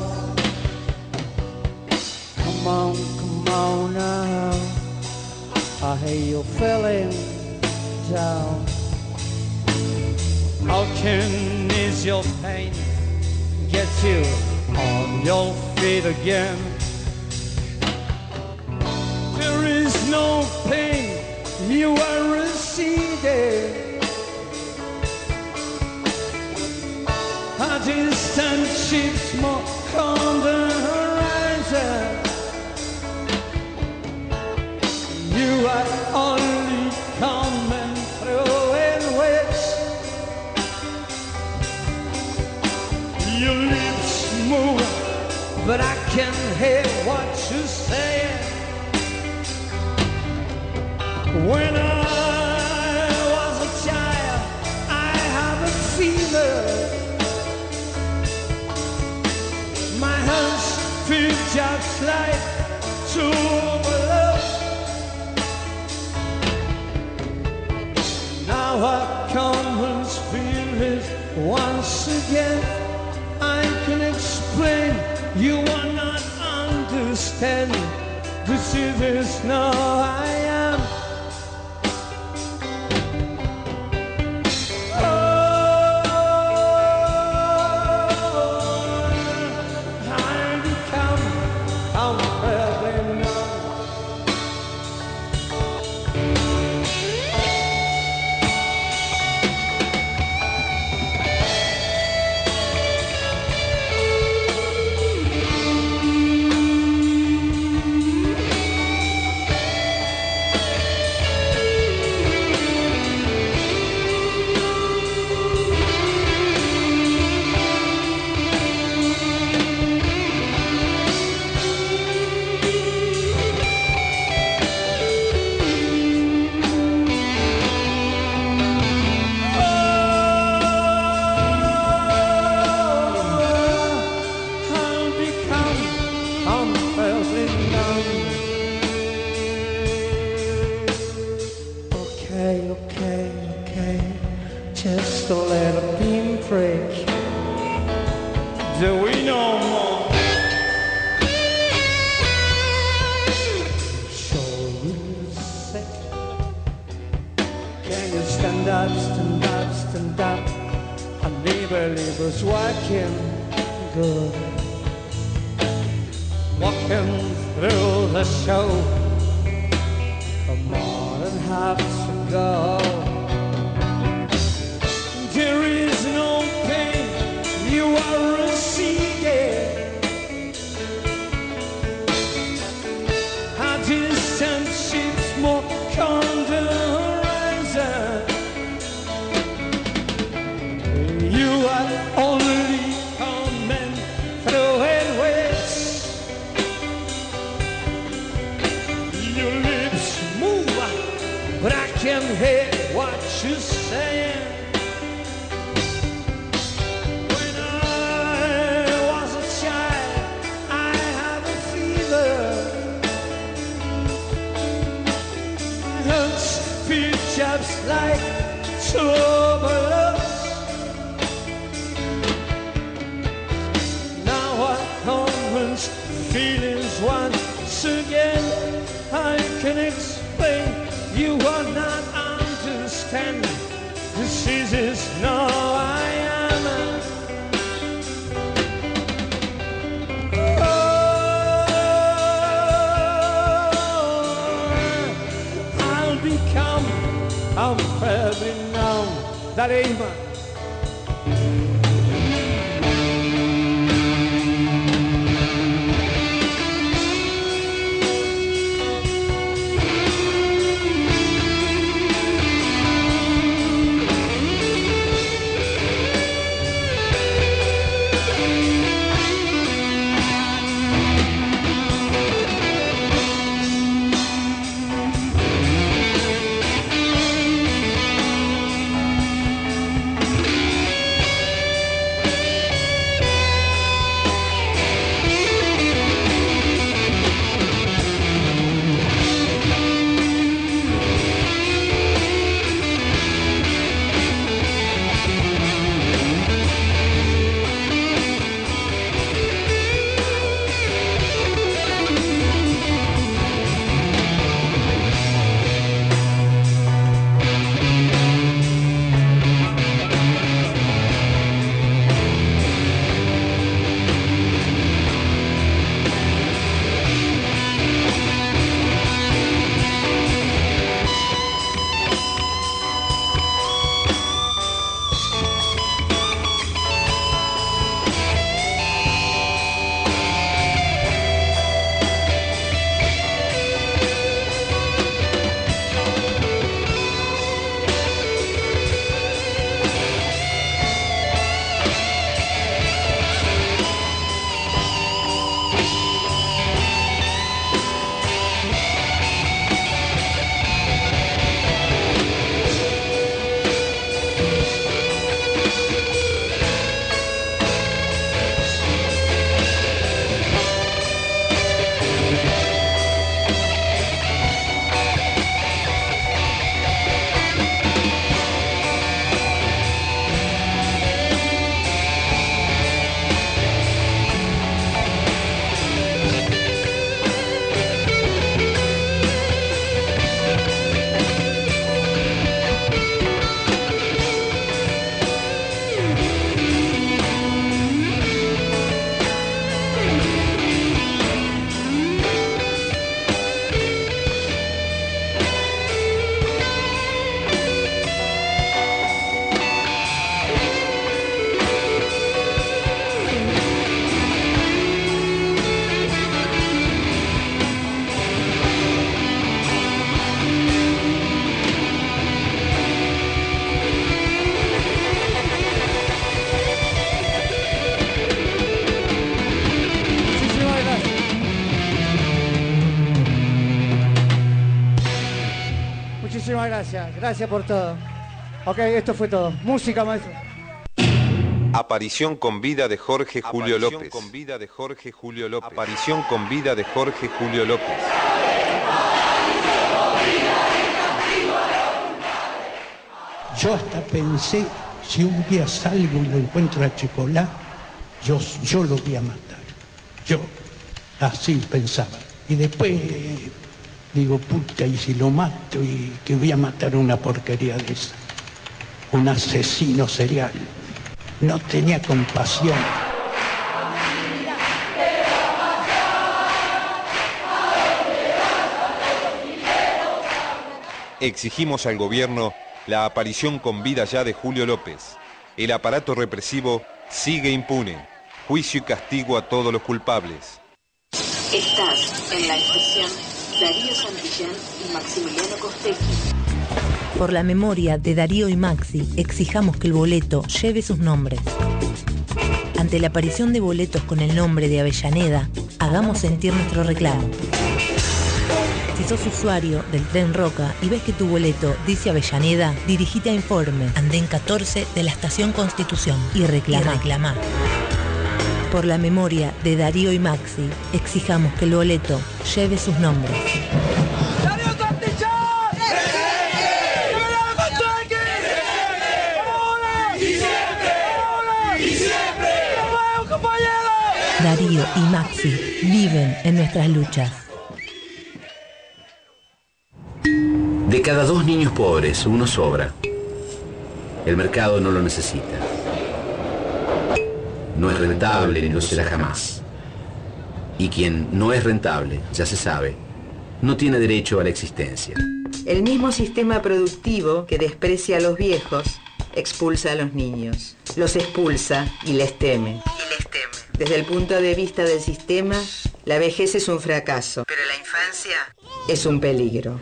gracias. Por todo. Ok, esto fue todo. Música, maestro. Aparición con vida de Jorge Julio López. con vida de Jorge Julio López. Aparición con vida de Jorge Julio López. Yo hasta pensé Si un día salgo y lo encuentro a Chicolá, yo, yo lo voy a matar. Yo, así pensaba. Y después digo, puta, y si lo mato y que voy a matar una porquería de esa. Un asesino serial. No tenía compasión. Exigimos al gobierno la aparición con vida ya de Julio López. El aparato represivo sigue impune. Juicio y castigo a todos los culpables. Estás en la estación Darío Santillán y Maximiliano Costecchi. Por la memoria de Darío y Maxi, exijamos que el boleto lleve sus nombres. Ante la aparición de boletos con el nombre de Avellaneda, hagamos sentir nuestro reclamo. Si sos usuario del tren Roca y ves que tu boleto dice Avellaneda, dirigite a Informe, andén 14 de la Estación Constitución y reclama. reclama. Por la memoria de Darío y Maxi, exijamos que el boleto lleve sus nombres. Darío y Maxi viven en nuestras luchas. De cada dos niños pobres, uno sobra. El mercado no lo necesita. No es rentable ni lo será jamás. Y quien no es rentable, ya se sabe, no tiene derecho a la existencia. El mismo sistema productivo que desprecia a los viejos, expulsa a los niños. Los expulsa y les teme. Desde el punto de vista del sistema, la vejez es un fracaso. Pero la infancia es un peligro.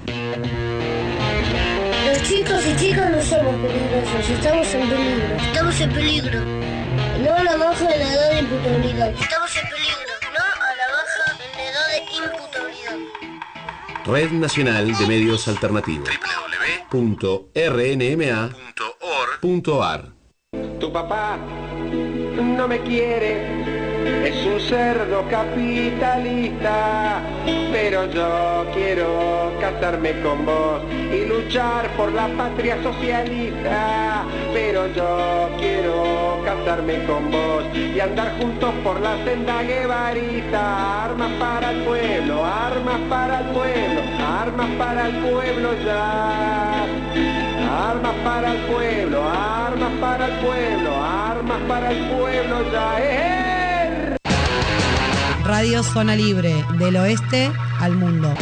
Los chicos y chicas no somos peligrosos, estamos en peligro. Estamos en peligro. No a la baja en la edad de imputabilidad. Estamos en peligro. No a la baja en la edad de imputabilidad. Red Nacional de Medios Alternativos. www.rnma.org.ar Tu papá no me quiere, es un cerdo capitalista, pero yo quiero casarme con vos y luchar por la patria socialista, pero yo quiero casarme con vos y andar juntos por la senda guevarista, armas para el pueblo, armas para el pueblo, armas para el pueblo ya. Armas para el pueblo, armas para el pueblo, armas para el pueblo ya. ¡Eh! Radio Zona Libre, del oeste al mundo.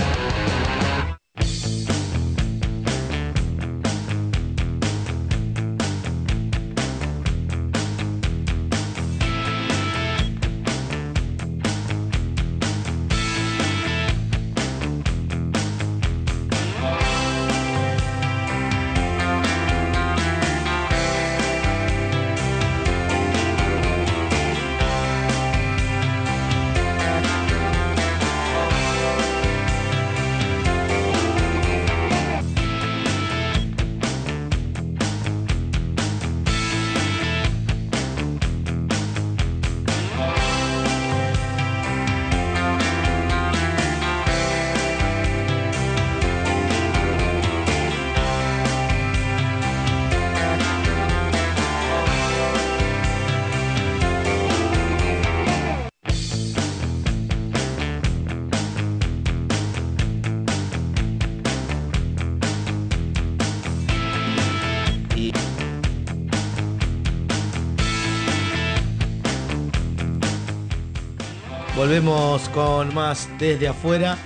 Volvemos con más desde afuera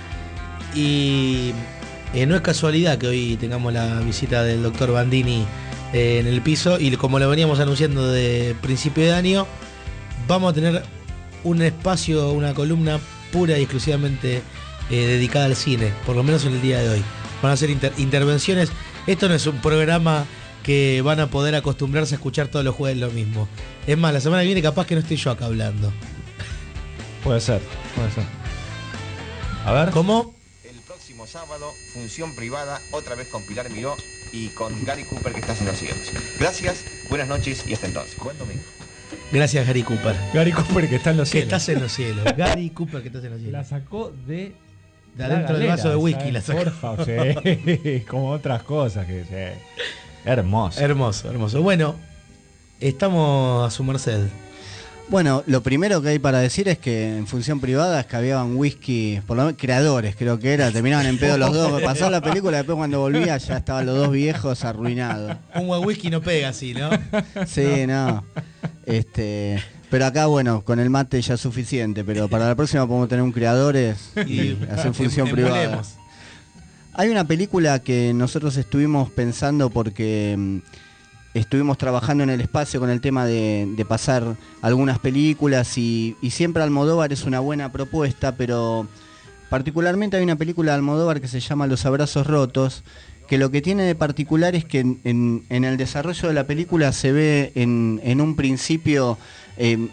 y eh, no es casualidad que hoy tengamos la visita del doctor Bandini eh, en el piso y como lo veníamos anunciando de principio de año, vamos a tener un espacio, una columna pura y exclusivamente eh, dedicada al cine, por lo menos en el día de hoy. Van a ser inter- intervenciones. Esto no es un programa que van a poder acostumbrarse a escuchar todos los jueves lo mismo. Es más, la semana que viene capaz que no estoy yo acá hablando. Puede ser, puede ser. A ver. ¿Cómo? El próximo sábado, función privada, otra vez con Pilar Miró y con Gary Cooper que estás en los cielos. Gracias, buenas noches y hasta entonces. Buen domingo. Gracias, Gary Cooper. Gary Cooper que está en los Que cielos. estás en los cielos. Gary Cooper que estás en los cielos. La sacó de. De adentro del vaso de whisky la sacó. Porfa, sí. Como otras cosas que sí. Hermoso. Hermoso, hermoso. Bueno, Estamos a su merced. Bueno, lo primero que hay para decir es que en función privada es que habían whisky, por lo menos creadores creo que era, terminaban en pedo los dos. Pasó la película, después cuando volvía ya estaban los dos viejos arruinados. Un buen whisky no pega así, ¿no? Sí, no. Este, pero acá, bueno, con el mate ya es suficiente, pero para la próxima podemos tener un creadores y hacer función Em- privada. Hay una película que nosotros estuvimos pensando porque mm, estuvimos trabajando en el espacio con el tema de, pasar algunas películas y, siempre Almodóvar es una buena propuesta, pero particularmente hay una película de Almodóvar que se llama Los Abrazos Rotos, que lo que tiene de particular es que en, el desarrollo de la película se ve en, en un principio eh,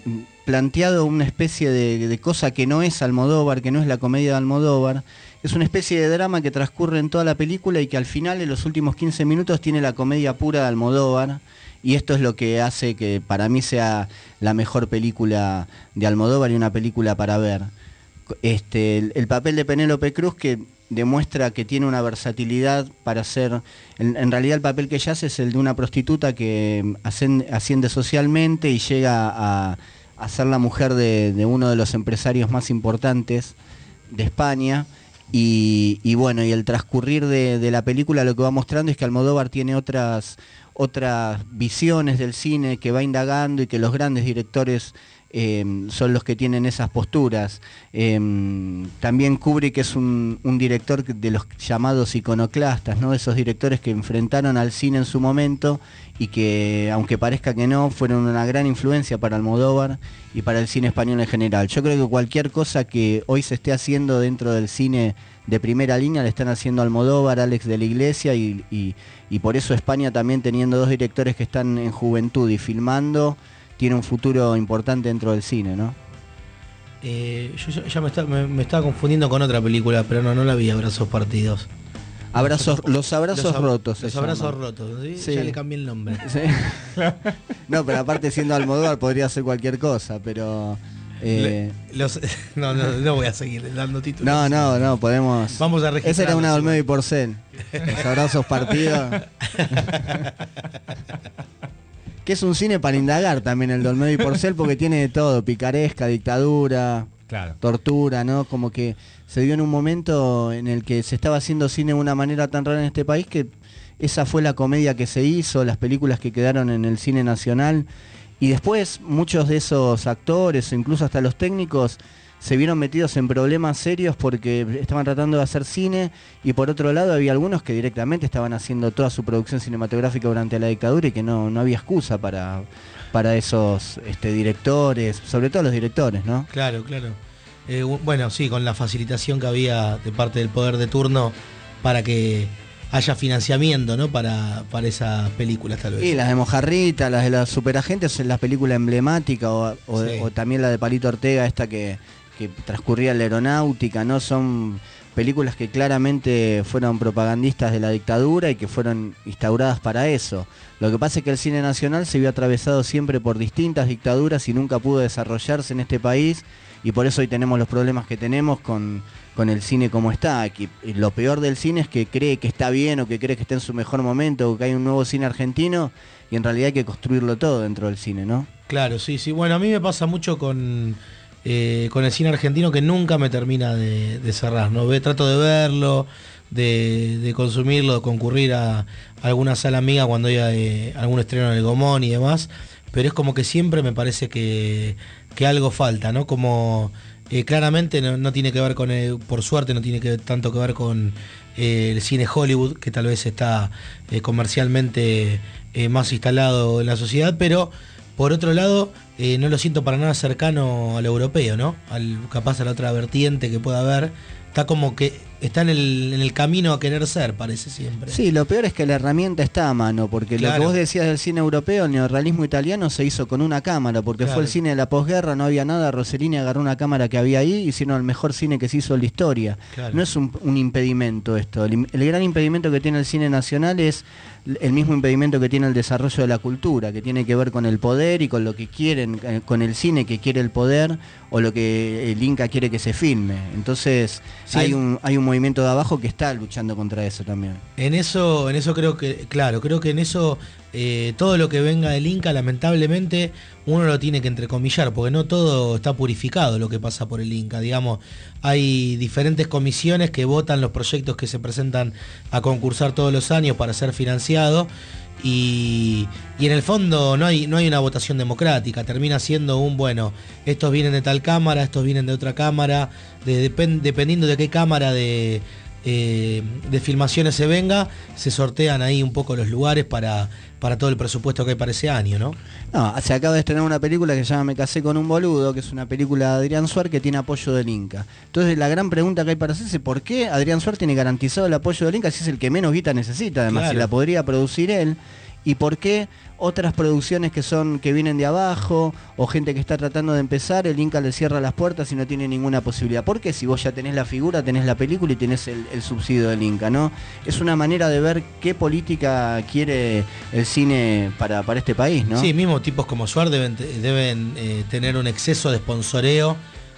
planteado una especie de, de cosa que no es Almodóvar, que no es la comedia de Almodóvar. Es una especie de drama que transcurre en toda la película y que al final, en los últimos 15 minutos, tiene la comedia pura de Almodóvar. Y esto es lo que hace que para mí sea la mejor película de Almodóvar y una película para ver. Este, el, el papel de Penélope Cruz que demuestra que tiene una versatilidad para ser, en, realidad el papel que ella hace es el de una prostituta que asciende socialmente y llega a, ser la mujer de uno de los empresarios más importantes de España. Y, bueno, y el transcurrir de, la película lo que va mostrando es que Almodóvar tiene otras, otras visiones del cine que va indagando y que los grandes directores eh, son los que tienen esas posturas. Eh, también Kubrick es un, un director de los llamados iconoclastas, ¿no? esos directores que enfrentaron al cine en su momento y que, aunque parezca que no, fueron una gran influencia para Almodóvar y para el cine español en general. Yo creo que cualquier cosa que hoy se esté haciendo dentro del cine de primera línea le están haciendo Almodóvar, Alex de la Iglesia y, por eso España también teniendo dos directores que están en juventud y filmando, tiene un futuro importante dentro del cine, ¿no? Eh, yo ya, me estaba confundiendo con otra película, pero no, no la vi, Abrazos Partidos. Abrazos, los abrazos Los ab- rotos. Los abrazos llaman. rotos, ¿sí? Sí. Ya le cambié el nombre. Sí. No, pero aparte siendo Almodóvar podría ser cualquier cosa, pero... eh, Le- los- no, no, no voy a seguir dando títulos. no, no, no, podemos... Vamos a Esa era una Olmedo y Porcel. Los abrazos partidos. que es un cine para indagar también el de Olmedo y Porcel porque tiene de todo, picaresca, dictadura, Claro. tortura, ¿no? Como que se dio en un momento en el que se estaba haciendo cine de una manera tan rara en este país que esa fue la comedia que se hizo, las películas que quedaron en el cine nacional. Y después muchos de esos actores, incluso hasta los técnicos, se vieron metidos en problemas serios porque estaban tratando de hacer cine y por otro lado había algunos que directamente estaban haciendo toda su producción cinematográfica durante la dictadura y que no, no había excusa para, para esos este, directores, sobre todo los directores, ¿no? Claro, claro. Eh, bueno, sí, con la facilitación que había de parte del poder de turno para que haya financiamiento, ¿no? Para, para esas películas, tal vez. Y las de Mojarrita, las de los superagentes, las películas emblemáticas, o, o- Sí. o también la de Palito Ortega, esta que, que transcurría en la aeronáutica, ¿no? Son películas que claramente fueron propagandistas de la dictadura y que fueron instauradas para eso. Lo que pasa es que el cine nacional se vio atravesado siempre por distintas dictaduras y nunca pudo desarrollarse en este país y por eso hoy tenemos los problemas que tenemos con, con el cine como está. Y lo peor del cine es que cree que está bien o que cree que está en su mejor momento o que hay un nuevo cine argentino y en realidad hay que construirlo todo dentro del cine, ¿no? Claro, sí, sí. Bueno, a mí me pasa mucho con, eh, con el cine argentino que nunca me termina de, cerrar, ¿no? Ve, trato de verlo, de, de consumirlo, de concurrir a, alguna sala amiga cuando haya eh, algún estreno en el Gomón y demás, pero es como que siempre me parece que, que algo falta, ¿no? Como eh, claramente no, tiene que ver con, el- por suerte no tiene que tanto que ver con eh, el cine Hollywood, que tal vez está eh, comercialmente eh, más instalado en la sociedad, pero por otro lado, eh, no lo siento para nada cercano al europeo, ¿no? Al, capaz a la otra vertiente que pueda haber. Está como que está en el, en el camino a querer ser, parece siempre. Sí, lo peor es que la herramienta está a mano, porque lo que vos decías del cine europeo, el neorrealismo italiano se hizo con una cámara, porque Claro. fue el cine de la posguerra, no había nada, Rossellini agarró una cámara que había ahí, hicieron el mejor cine que se hizo en la historia. Claro. No es un, un impedimento esto, el gran impedimento que tiene el cine nacional es el mismo impedimento que tiene el desarrollo de la cultura, que tiene que ver con el poder y con lo que quieren, eh, con el cine que quiere el poder o lo que el Inca quiere que se filme. Entonces, Sí, hay, un, hay un movimiento de abajo que está luchando contra eso también. En eso, en eso creo que, claro, creo que en eso eh, todo lo que venga del Inca, lamentablemente, uno lo tiene que entrecomillar, porque no todo está purificado lo que pasa por el Inca. Digamos, hay diferentes comisiones que votan los proyectos que se presentan a concursar todos los años para ser financiados. Y, y en el fondo no hay, no hay una votación democrática, termina siendo un, bueno, estos vienen de tal cámara, estos vienen de otra cámara, de- depen- dependiendo de qué cámara de, eh, de filmaciones se venga, se sortean ahí un poco los lugares para, para todo el presupuesto que hay para ese año, ¿no? No, se acaba de estrenar una película que se llama Me casé con un boludo, que es una película de Adrián Suar que tiene apoyo del Inca. Entonces la gran pregunta que hay para hacerse es por qué Adrián Suar tiene garantizado el apoyo del Inca si es el que menos guita necesita, además, Claro. si la podría producir él. ¿Y por qué otras producciones que son que vienen de abajo o gente que está tratando de empezar, el Inca le cierra las puertas y no tiene ninguna posibilidad? ¿Por qué si vos ya tenés la figura, tenés la película y tenés el, subsidio del Inca, no? Es una manera de ver qué política quiere el cine para, para este país, ¿no? Sí, mismo tipos como Suar deben, eh, tener un exceso de sponsoreo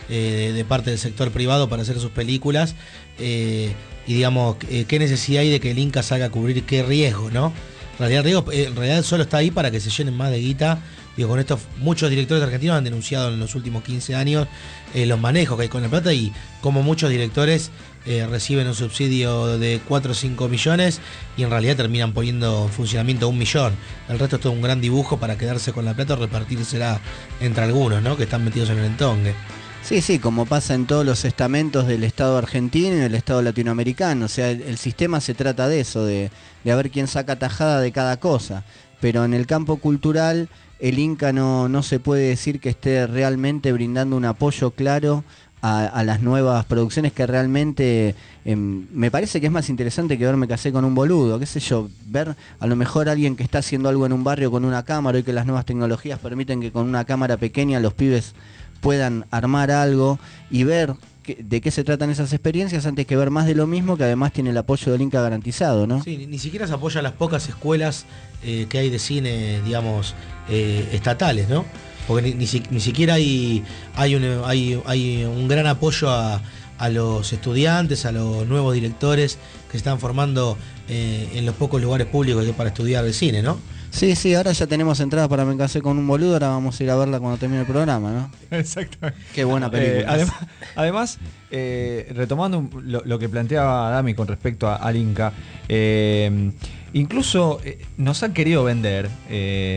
eh, de parte del sector privado para hacer sus películas. eh, y digamos, qué necesidad hay de que el Inca salga a cubrir qué riesgo, ¿no? Realidad, riesgo, eh, en realidad solo está ahí para que se llenen más de guita. Digo, con esto muchos directores argentinos han denunciado en los últimos 15 años eh, los manejos que hay con la plata y como muchos directores eh, reciben un subsidio de 4 o 5 millones y en realidad terminan poniendo en funcionamiento un millón. El resto es todo un gran dibujo para quedarse con la plata o repartírsela entre algunos, ¿no? Que están metidos en el entongue. Sí, sí, como pasa en todos los estamentos del Estado argentino y del Estado latinoamericano. O sea, el, sistema se trata de eso, de, de a ver quién saca tajada de cada cosa. Pero en el campo cultural, el Inca no, no se puede decir que esté realmente brindando un apoyo claro a, a las nuevas producciones que realmente em, me parece que es más interesante que ver Me casé con un boludo, qué sé yo, ver a lo mejor alguien que está haciendo algo en un barrio con una cámara y que las nuevas tecnologías permiten que con una cámara pequeña los pibes puedan armar algo y ver de qué se tratan esas experiencias antes que ver más de lo mismo que además tiene el apoyo del Inca garantizado, ¿no? Sí, ni, siquiera se apoya las pocas escuelas eh, que hay de cine, digamos, eh, estatales, ¿no? Porque ni, ni si- ni siquiera hay, hay, un, gran apoyo a, los estudiantes, a los nuevos directores que se están formando eh, en los pocos lugares públicos para estudiar de cine, ¿no? Sí, sí, ahora ya tenemos entradas para Me casé con un boludo, ahora vamos a ir a verla cuando termine el programa, ¿no? Exactamente. Qué buena película. Eh, además, además, eh, retomando lo, lo que planteaba Dami con respecto a- al Inca, eh, incluso nos han querido vender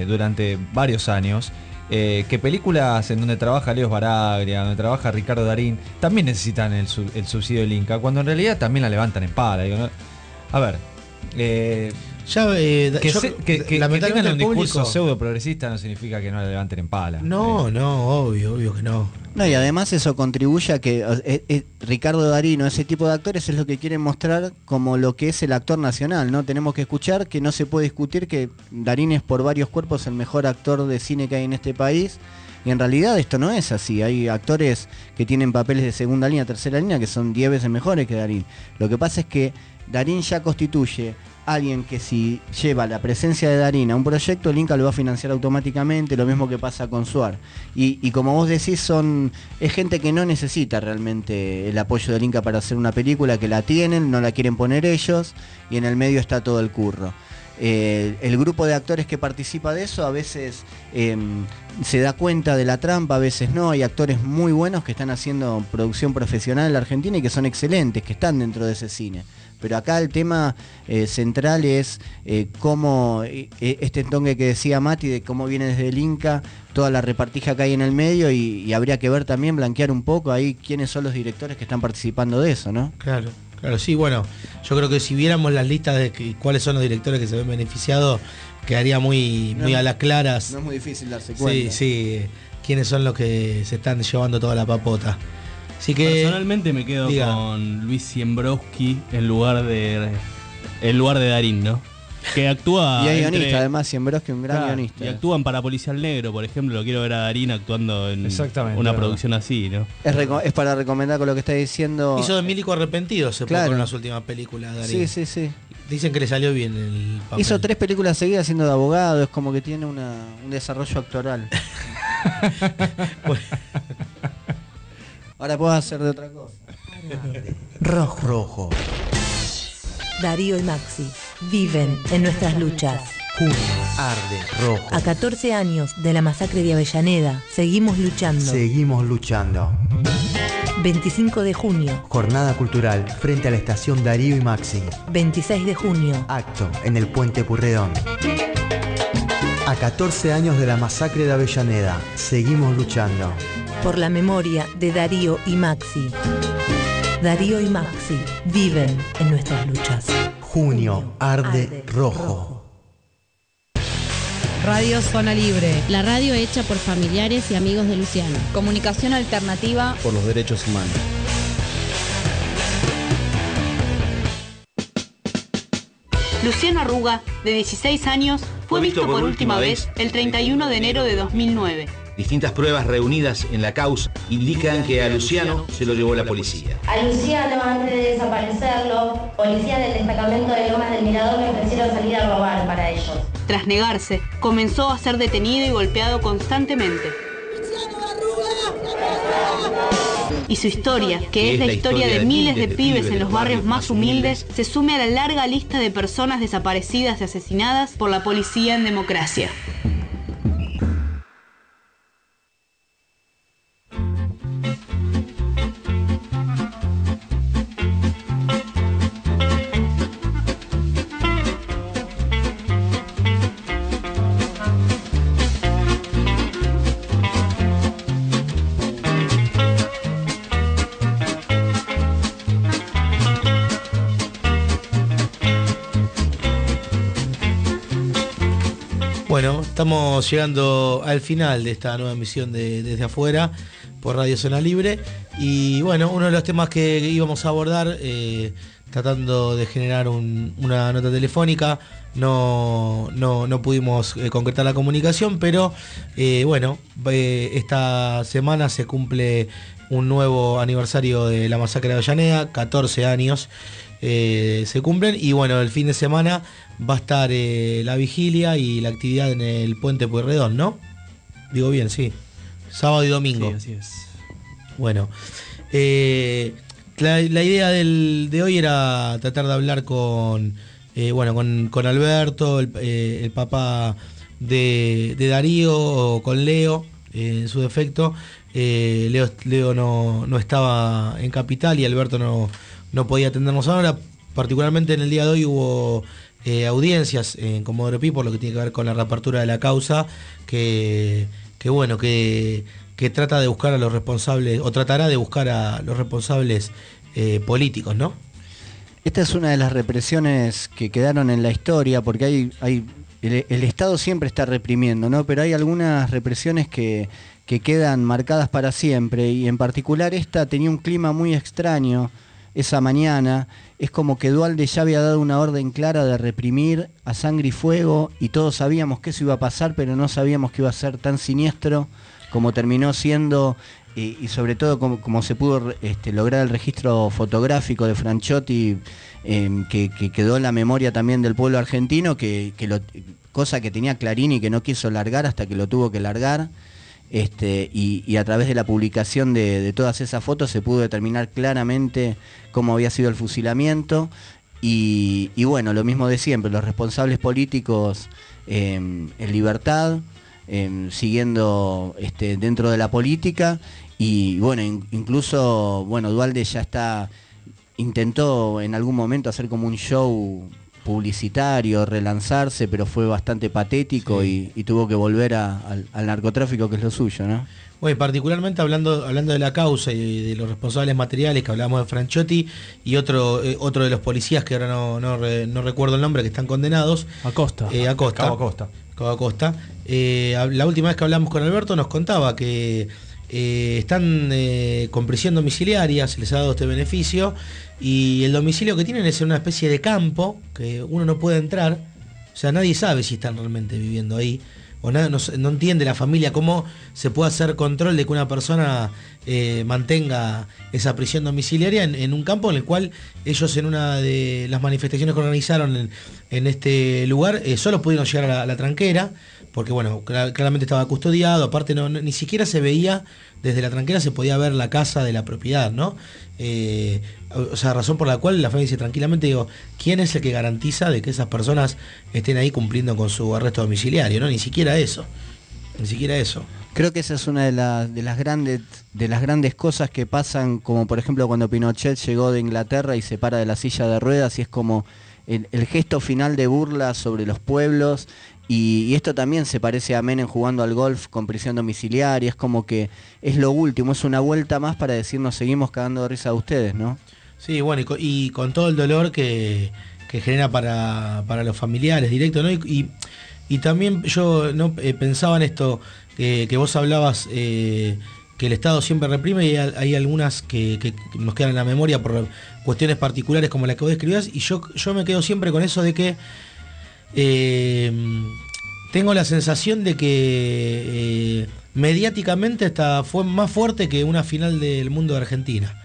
durante varios años eh, que películas en donde trabaja Leos Baraglia, donde trabaja Ricardo Darín, también necesitan el, sub- el subsidio del Inca, cuando en realidad también la levantan en pala. digo, ¿no? A ver. eh, Ya, eh, que, yo- se- que- que- que lamentablemente tengan un el discurso público- pseudo progresista no significa que no la levanten en pala. No, no, obvio, obvio que no. No, y además eso contribuye a que eh, eh, Ricardo Darino, ese tipo de actores es lo que quieren mostrar como lo que es el actor nacional, ¿no? Tenemos que escuchar que no se puede discutir que Darín es por varios cuerpos el mejor actor de cine que hay en este país. Y en realidad esto no es así. Hay actores que tienen papeles de segunda línea, tercera línea, que son 10 veces mejores que Darín. Lo que pasa es que Darín ya constituye alguien que si lleva la presencia de Darín a un proyecto, el Inca lo va a financiar automáticamente, lo mismo que pasa con Suar. Y, como vos decís, son es gente que no necesita realmente el apoyo del Inca para hacer una película, que la tienen, no la quieren poner ellos, y en el medio está todo el curro. Eh, el grupo de actores que participa de eso a veces eh, se da cuenta de la trampa, a veces no. Hay actores muy buenos que están haciendo producción profesional en la Argentina y que son excelentes, que están dentro de ese cine. Pero acá el tema eh, central es eh, cómo eh, este entongue que decía Mati, de cómo viene desde el Inca, toda la repartija que hay en el medio y, y habría que ver también, blanquear un poco ahí quiénes son los directores que están participando de eso, ¿no? Claro, claro, sí, bueno, yo creo que si viéramos las listas de que- cuáles son los directores que se ven beneficiados, quedaría muy, muy No, a las claras. No es muy difícil darse Sí, cuenta. sí, quiénes son los que se están llevando toda la papota. Así que Personalmente me quedo diga. con Luis Siembrowski en lugar de en lugar de Darín, ¿no? Que actúa Y es entre- guionista, además, Siembroski un gran Claro, guionista. Y actúan para Policial Negro, por ejemplo, lo quiero ver a Darín actuando en Exactamente, una verdad. producción así, ¿no? Es, para recomendar con lo que está diciendo. hizo de Milico Arrepentido se Claro. con las últimas películas, Darín. Sí, sí, sí. Dicen que le salió bien el papel. Hizo tres películas seguidas siendo de abogado, es como que tiene una, un desarrollo actoral. Ahora puedo hacer de otra cosa. Rojo. Rojo. Darío y Maxi viven en nuestras luchas. Junio. Arde. Rojo. A 14 años de la masacre de Avellaneda, seguimos luchando. Seguimos luchando. 25 de junio, Jornada cultural frente a la estación Darío y Maxi. 26 de junio, Acto en el puente Purredón. A 14 años de la masacre de Avellaneda, seguimos luchando. por la memoria de Darío y Maxi. Darío y Maxi viven en nuestras luchas. Junio, arde, rojo. Radio Zona Libre. La radio hecha por familiares y amigos de Luciano. Comunicación alternativa Por los derechos humanos. Luciano Arruga, de 16 años, fue visto por última vez el 31 de enero de 2009. Distintas pruebas reunidas en la causa indican que a Luciano se lo llevó la policía. A Luciano, antes de desaparecerlo, policías del destacamento de Lomas del Mirador me ofrecieron salir a robar para ellos. Tras negarse, comenzó a ser detenido y golpeado constantemente. Y su historia, que es la historia de miles de pibes en los barrios más humildes, se sume a la larga lista de personas desaparecidas y asesinadas por la policía en democracia. Estamos llegando al final de esta nueva emisión de Desde Afuera por Radio Zona Libre. Y bueno, uno de los temas que íbamos a abordar, eh, tratando de generar un- una nota telefónica, no, no- no pudimos eh, concretar la comunicación, pero eh, bueno, esta semana se cumple un nuevo aniversario de la masacre de Avellaneda, 14 años se cumplen y bueno, el fin de semana va a estar eh, la vigilia y la actividad en el puente Pueyrredón, ¿no? Digo bien, sí. Sábado y domingo. Sí, así es. Bueno, eh, la, la idea del- de hoy era tratar de hablar con, eh, bueno, con, con Alberto, el, el papá de, de Darío, o con Leo, en su defecto. Leo, Leo no, no estaba en Capital y Alberto no, no podía atendernos ahora. Particularmente en el día de hoy hubo eh, audiencias en Comodoro Pi por lo que tiene que ver con la reapertura de la causa, que, que bueno, que, que trata de buscar a los responsables, o tratará de buscar a los responsables eh, políticos, ¿no? Esta es una de las represiones que quedaron en la historia, porque hay, hay el, el Estado siempre está reprimiendo, ¿no? Pero hay algunas represiones que, que quedan marcadas para siempre, y en particular esta tenía un clima muy extraño esa mañana. Es como que Dualde ya había dado una orden clara de reprimir a sangre y fuego, y todos sabíamos que eso iba a pasar, pero no sabíamos que iba a ser tan siniestro como terminó siendo y, y sobre todo como, se pudo este, lograr el registro fotográfico de Franchotti, em, que, que quedó en la memoria también del pueblo argentino, que, cosa que tenía Clarini que no quiso largar hasta que lo tuvo que largar. Este, y, a través de la publicación de, todas esas fotos se pudo determinar claramente cómo había sido el fusilamiento. Y, bueno, lo mismo de siempre, los responsables políticos em, en libertad, em, siguiendo este, dentro de la política. Y bueno, in- incluso, bueno, Dualde ya está, intentó en algún momento hacer como un show publicitario, relanzarse, pero fue bastante patético y, y tuvo que volver a- al, al narcotráfico, que es lo suyo, ¿no? Bueno, y particularmente hablando, hablando de la causa y de los responsables materiales, que hablamos de Franchotti y otro, eh, otro de los policías que ahora no, no re- no recuerdo el nombre, que están condenados. Acosta. Eh, Acosta. Cabo Acosta. Cabo Acosta. Eh, la última vez que hablamos con Alberto nos contaba que eh, están eh, con prisión domiciliaria, se les ha dado este beneficio, y el domicilio que tienen es en una especie de campo, que uno no puede entrar, o sea, nadie sabe si están realmente viviendo ahí. o nada, no, entiende la familia cómo se puede hacer control de que una persona eh, mantenga esa prisión domiciliaria en, un campo en el cual ellos en una de las manifestaciones que organizaron en, este lugar solo pudieron llegar a la, a la tranquera, porque bueno, cla- claramente estaba custodiado, aparte no, ni siquiera se veía, desde la tranquera se podía ver la casa de la propiedad, ¿no? Eh, o sea, razón por la cual la familia dice tranquilamente, digo, ¿quién es el que garantiza de que esas personas estén ahí cumpliendo con su arresto domiciliario? ¿no? Ni siquiera eso. Ni siquiera eso. Creo que esa es una de, las de las grandes de las grandes cosas que pasan, como por ejemplo cuando Pinochet llegó de Inglaterra y se para de la silla de ruedas y es como el gesto final de burla sobre los pueblos y, esto también se parece a Menem jugando al golf con prisión domiciliaria, es como que es lo último, es una vuelta más para decirnos seguimos cagando de risa a ustedes, ¿no? Sí, bueno, y con, todo el dolor que, que genera para, para los familiares directo, ¿no? Y, y- también yo no eh, pensaba en esto que, vos hablabas, eh, que el Estado siempre reprime y hay, algunas que, nos quedan en la memoria por cuestiones particulares como la que vos describías, y yo, yo me quedo siempre con eso de que eh, tengo la sensación de que eh, mediáticamente hasta fue más fuerte que una final del mundo de Argentina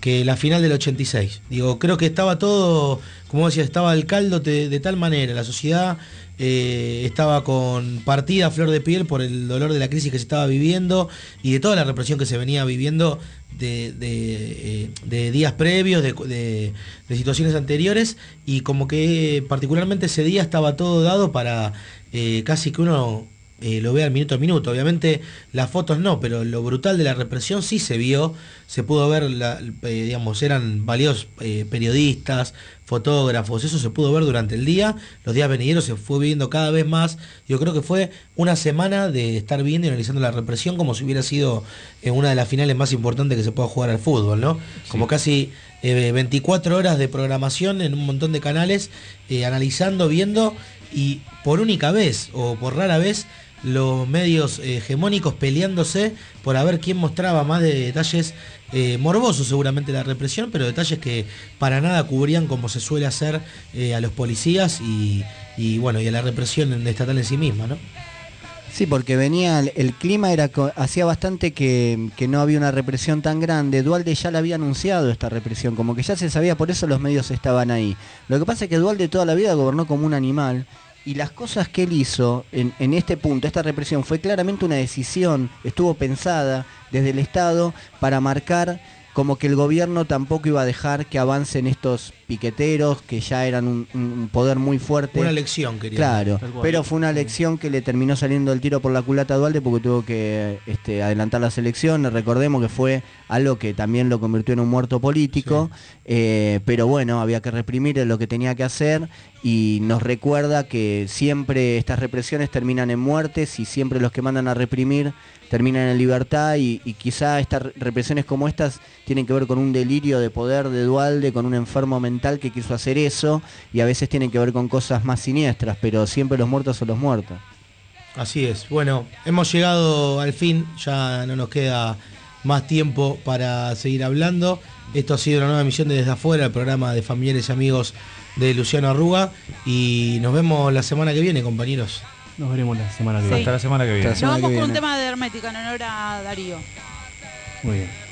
que la final del 86. Digo, creo que estaba todo, como decía, estaba el caldo de, de tal manera, la sociedad eh, estaba con partida a flor de piel por el dolor de la crisis que se estaba viviendo y de toda la represión que se venía viviendo de, eh, de días previos, de, de- situaciones anteriores, y como que particularmente ese día estaba todo dado para eh, casi que uno eh, lo vea minuto a minuto. Obviamente las fotos no, pero lo brutal de la represión sí se vio, se pudo ver, eh, digamos, eran valiosos eh, periodistas, fotógrafos, eso se pudo ver durante el día, los días venideros se fue viendo cada vez más, yo creo que fue una semana de estar viendo y analizando la represión como si hubiera sido eh, una de las finales más importantes que se pueda jugar al fútbol, ¿no? Como casi eh, 24 horas de programación en un montón de canales, eh, analizando, viendo y por única vez o por rara vez los medios hegemónicos peleándose por a ver quién mostraba más de detalles eh, morbosos seguramente la represión, pero detalles que para nada cubrían como se suele hacer eh, a los policías y, bueno y a la represión estatal en sí misma, ¿no? Sí, porque venía, el, clima era hacía bastante que, que no había una represión tan grande. Dualde ya la había anunciado esta represión, como que ya se sabía, por eso los medios estaban ahí. Lo que pasa es que Dualde toda la vida gobernó como un animal y las cosas que él hizo en, este punto, esta represión, fue claramente una decisión, estuvo pensada desde el Estado para marcar como que el gobierno tampoco iba a dejar que avancen estos piqueteros que ya eran un, un poder muy fuerte. Una lección, quería. Claro, pero fue una lección que le terminó saliendo el tiro por la culata a Dualde porque tuvo que este, adelantar las elecciones. Recordemos que fue algo que también lo convirtió en un muerto político, eh, pero bueno, había que reprimir lo que tenía que hacer y nos recuerda que siempre estas represiones terminan en muertes y siempre los que mandan a reprimir terminan en libertad y, y quizá estas re- represiones como estas tienen que ver con un delirio de poder de Dualde, con un enfermo mental que quiso hacer eso y a veces tienen que ver con cosas más siniestras, pero siempre los muertos son los muertos. Así es. Bueno, hemos llegado al fin, ya no nos queda más tiempo para seguir hablando. Esto ha sido una nueva emisión de Desde Afuera, el programa de familiares y amigos de Luciano Arruga. Y nos vemos la semana que viene, compañeros. Nos veremos la semana que Hasta la semana que viene. Hasta la Nos semana vamos que con un viene. tema de Hermética en honor a Darío. Muy bien.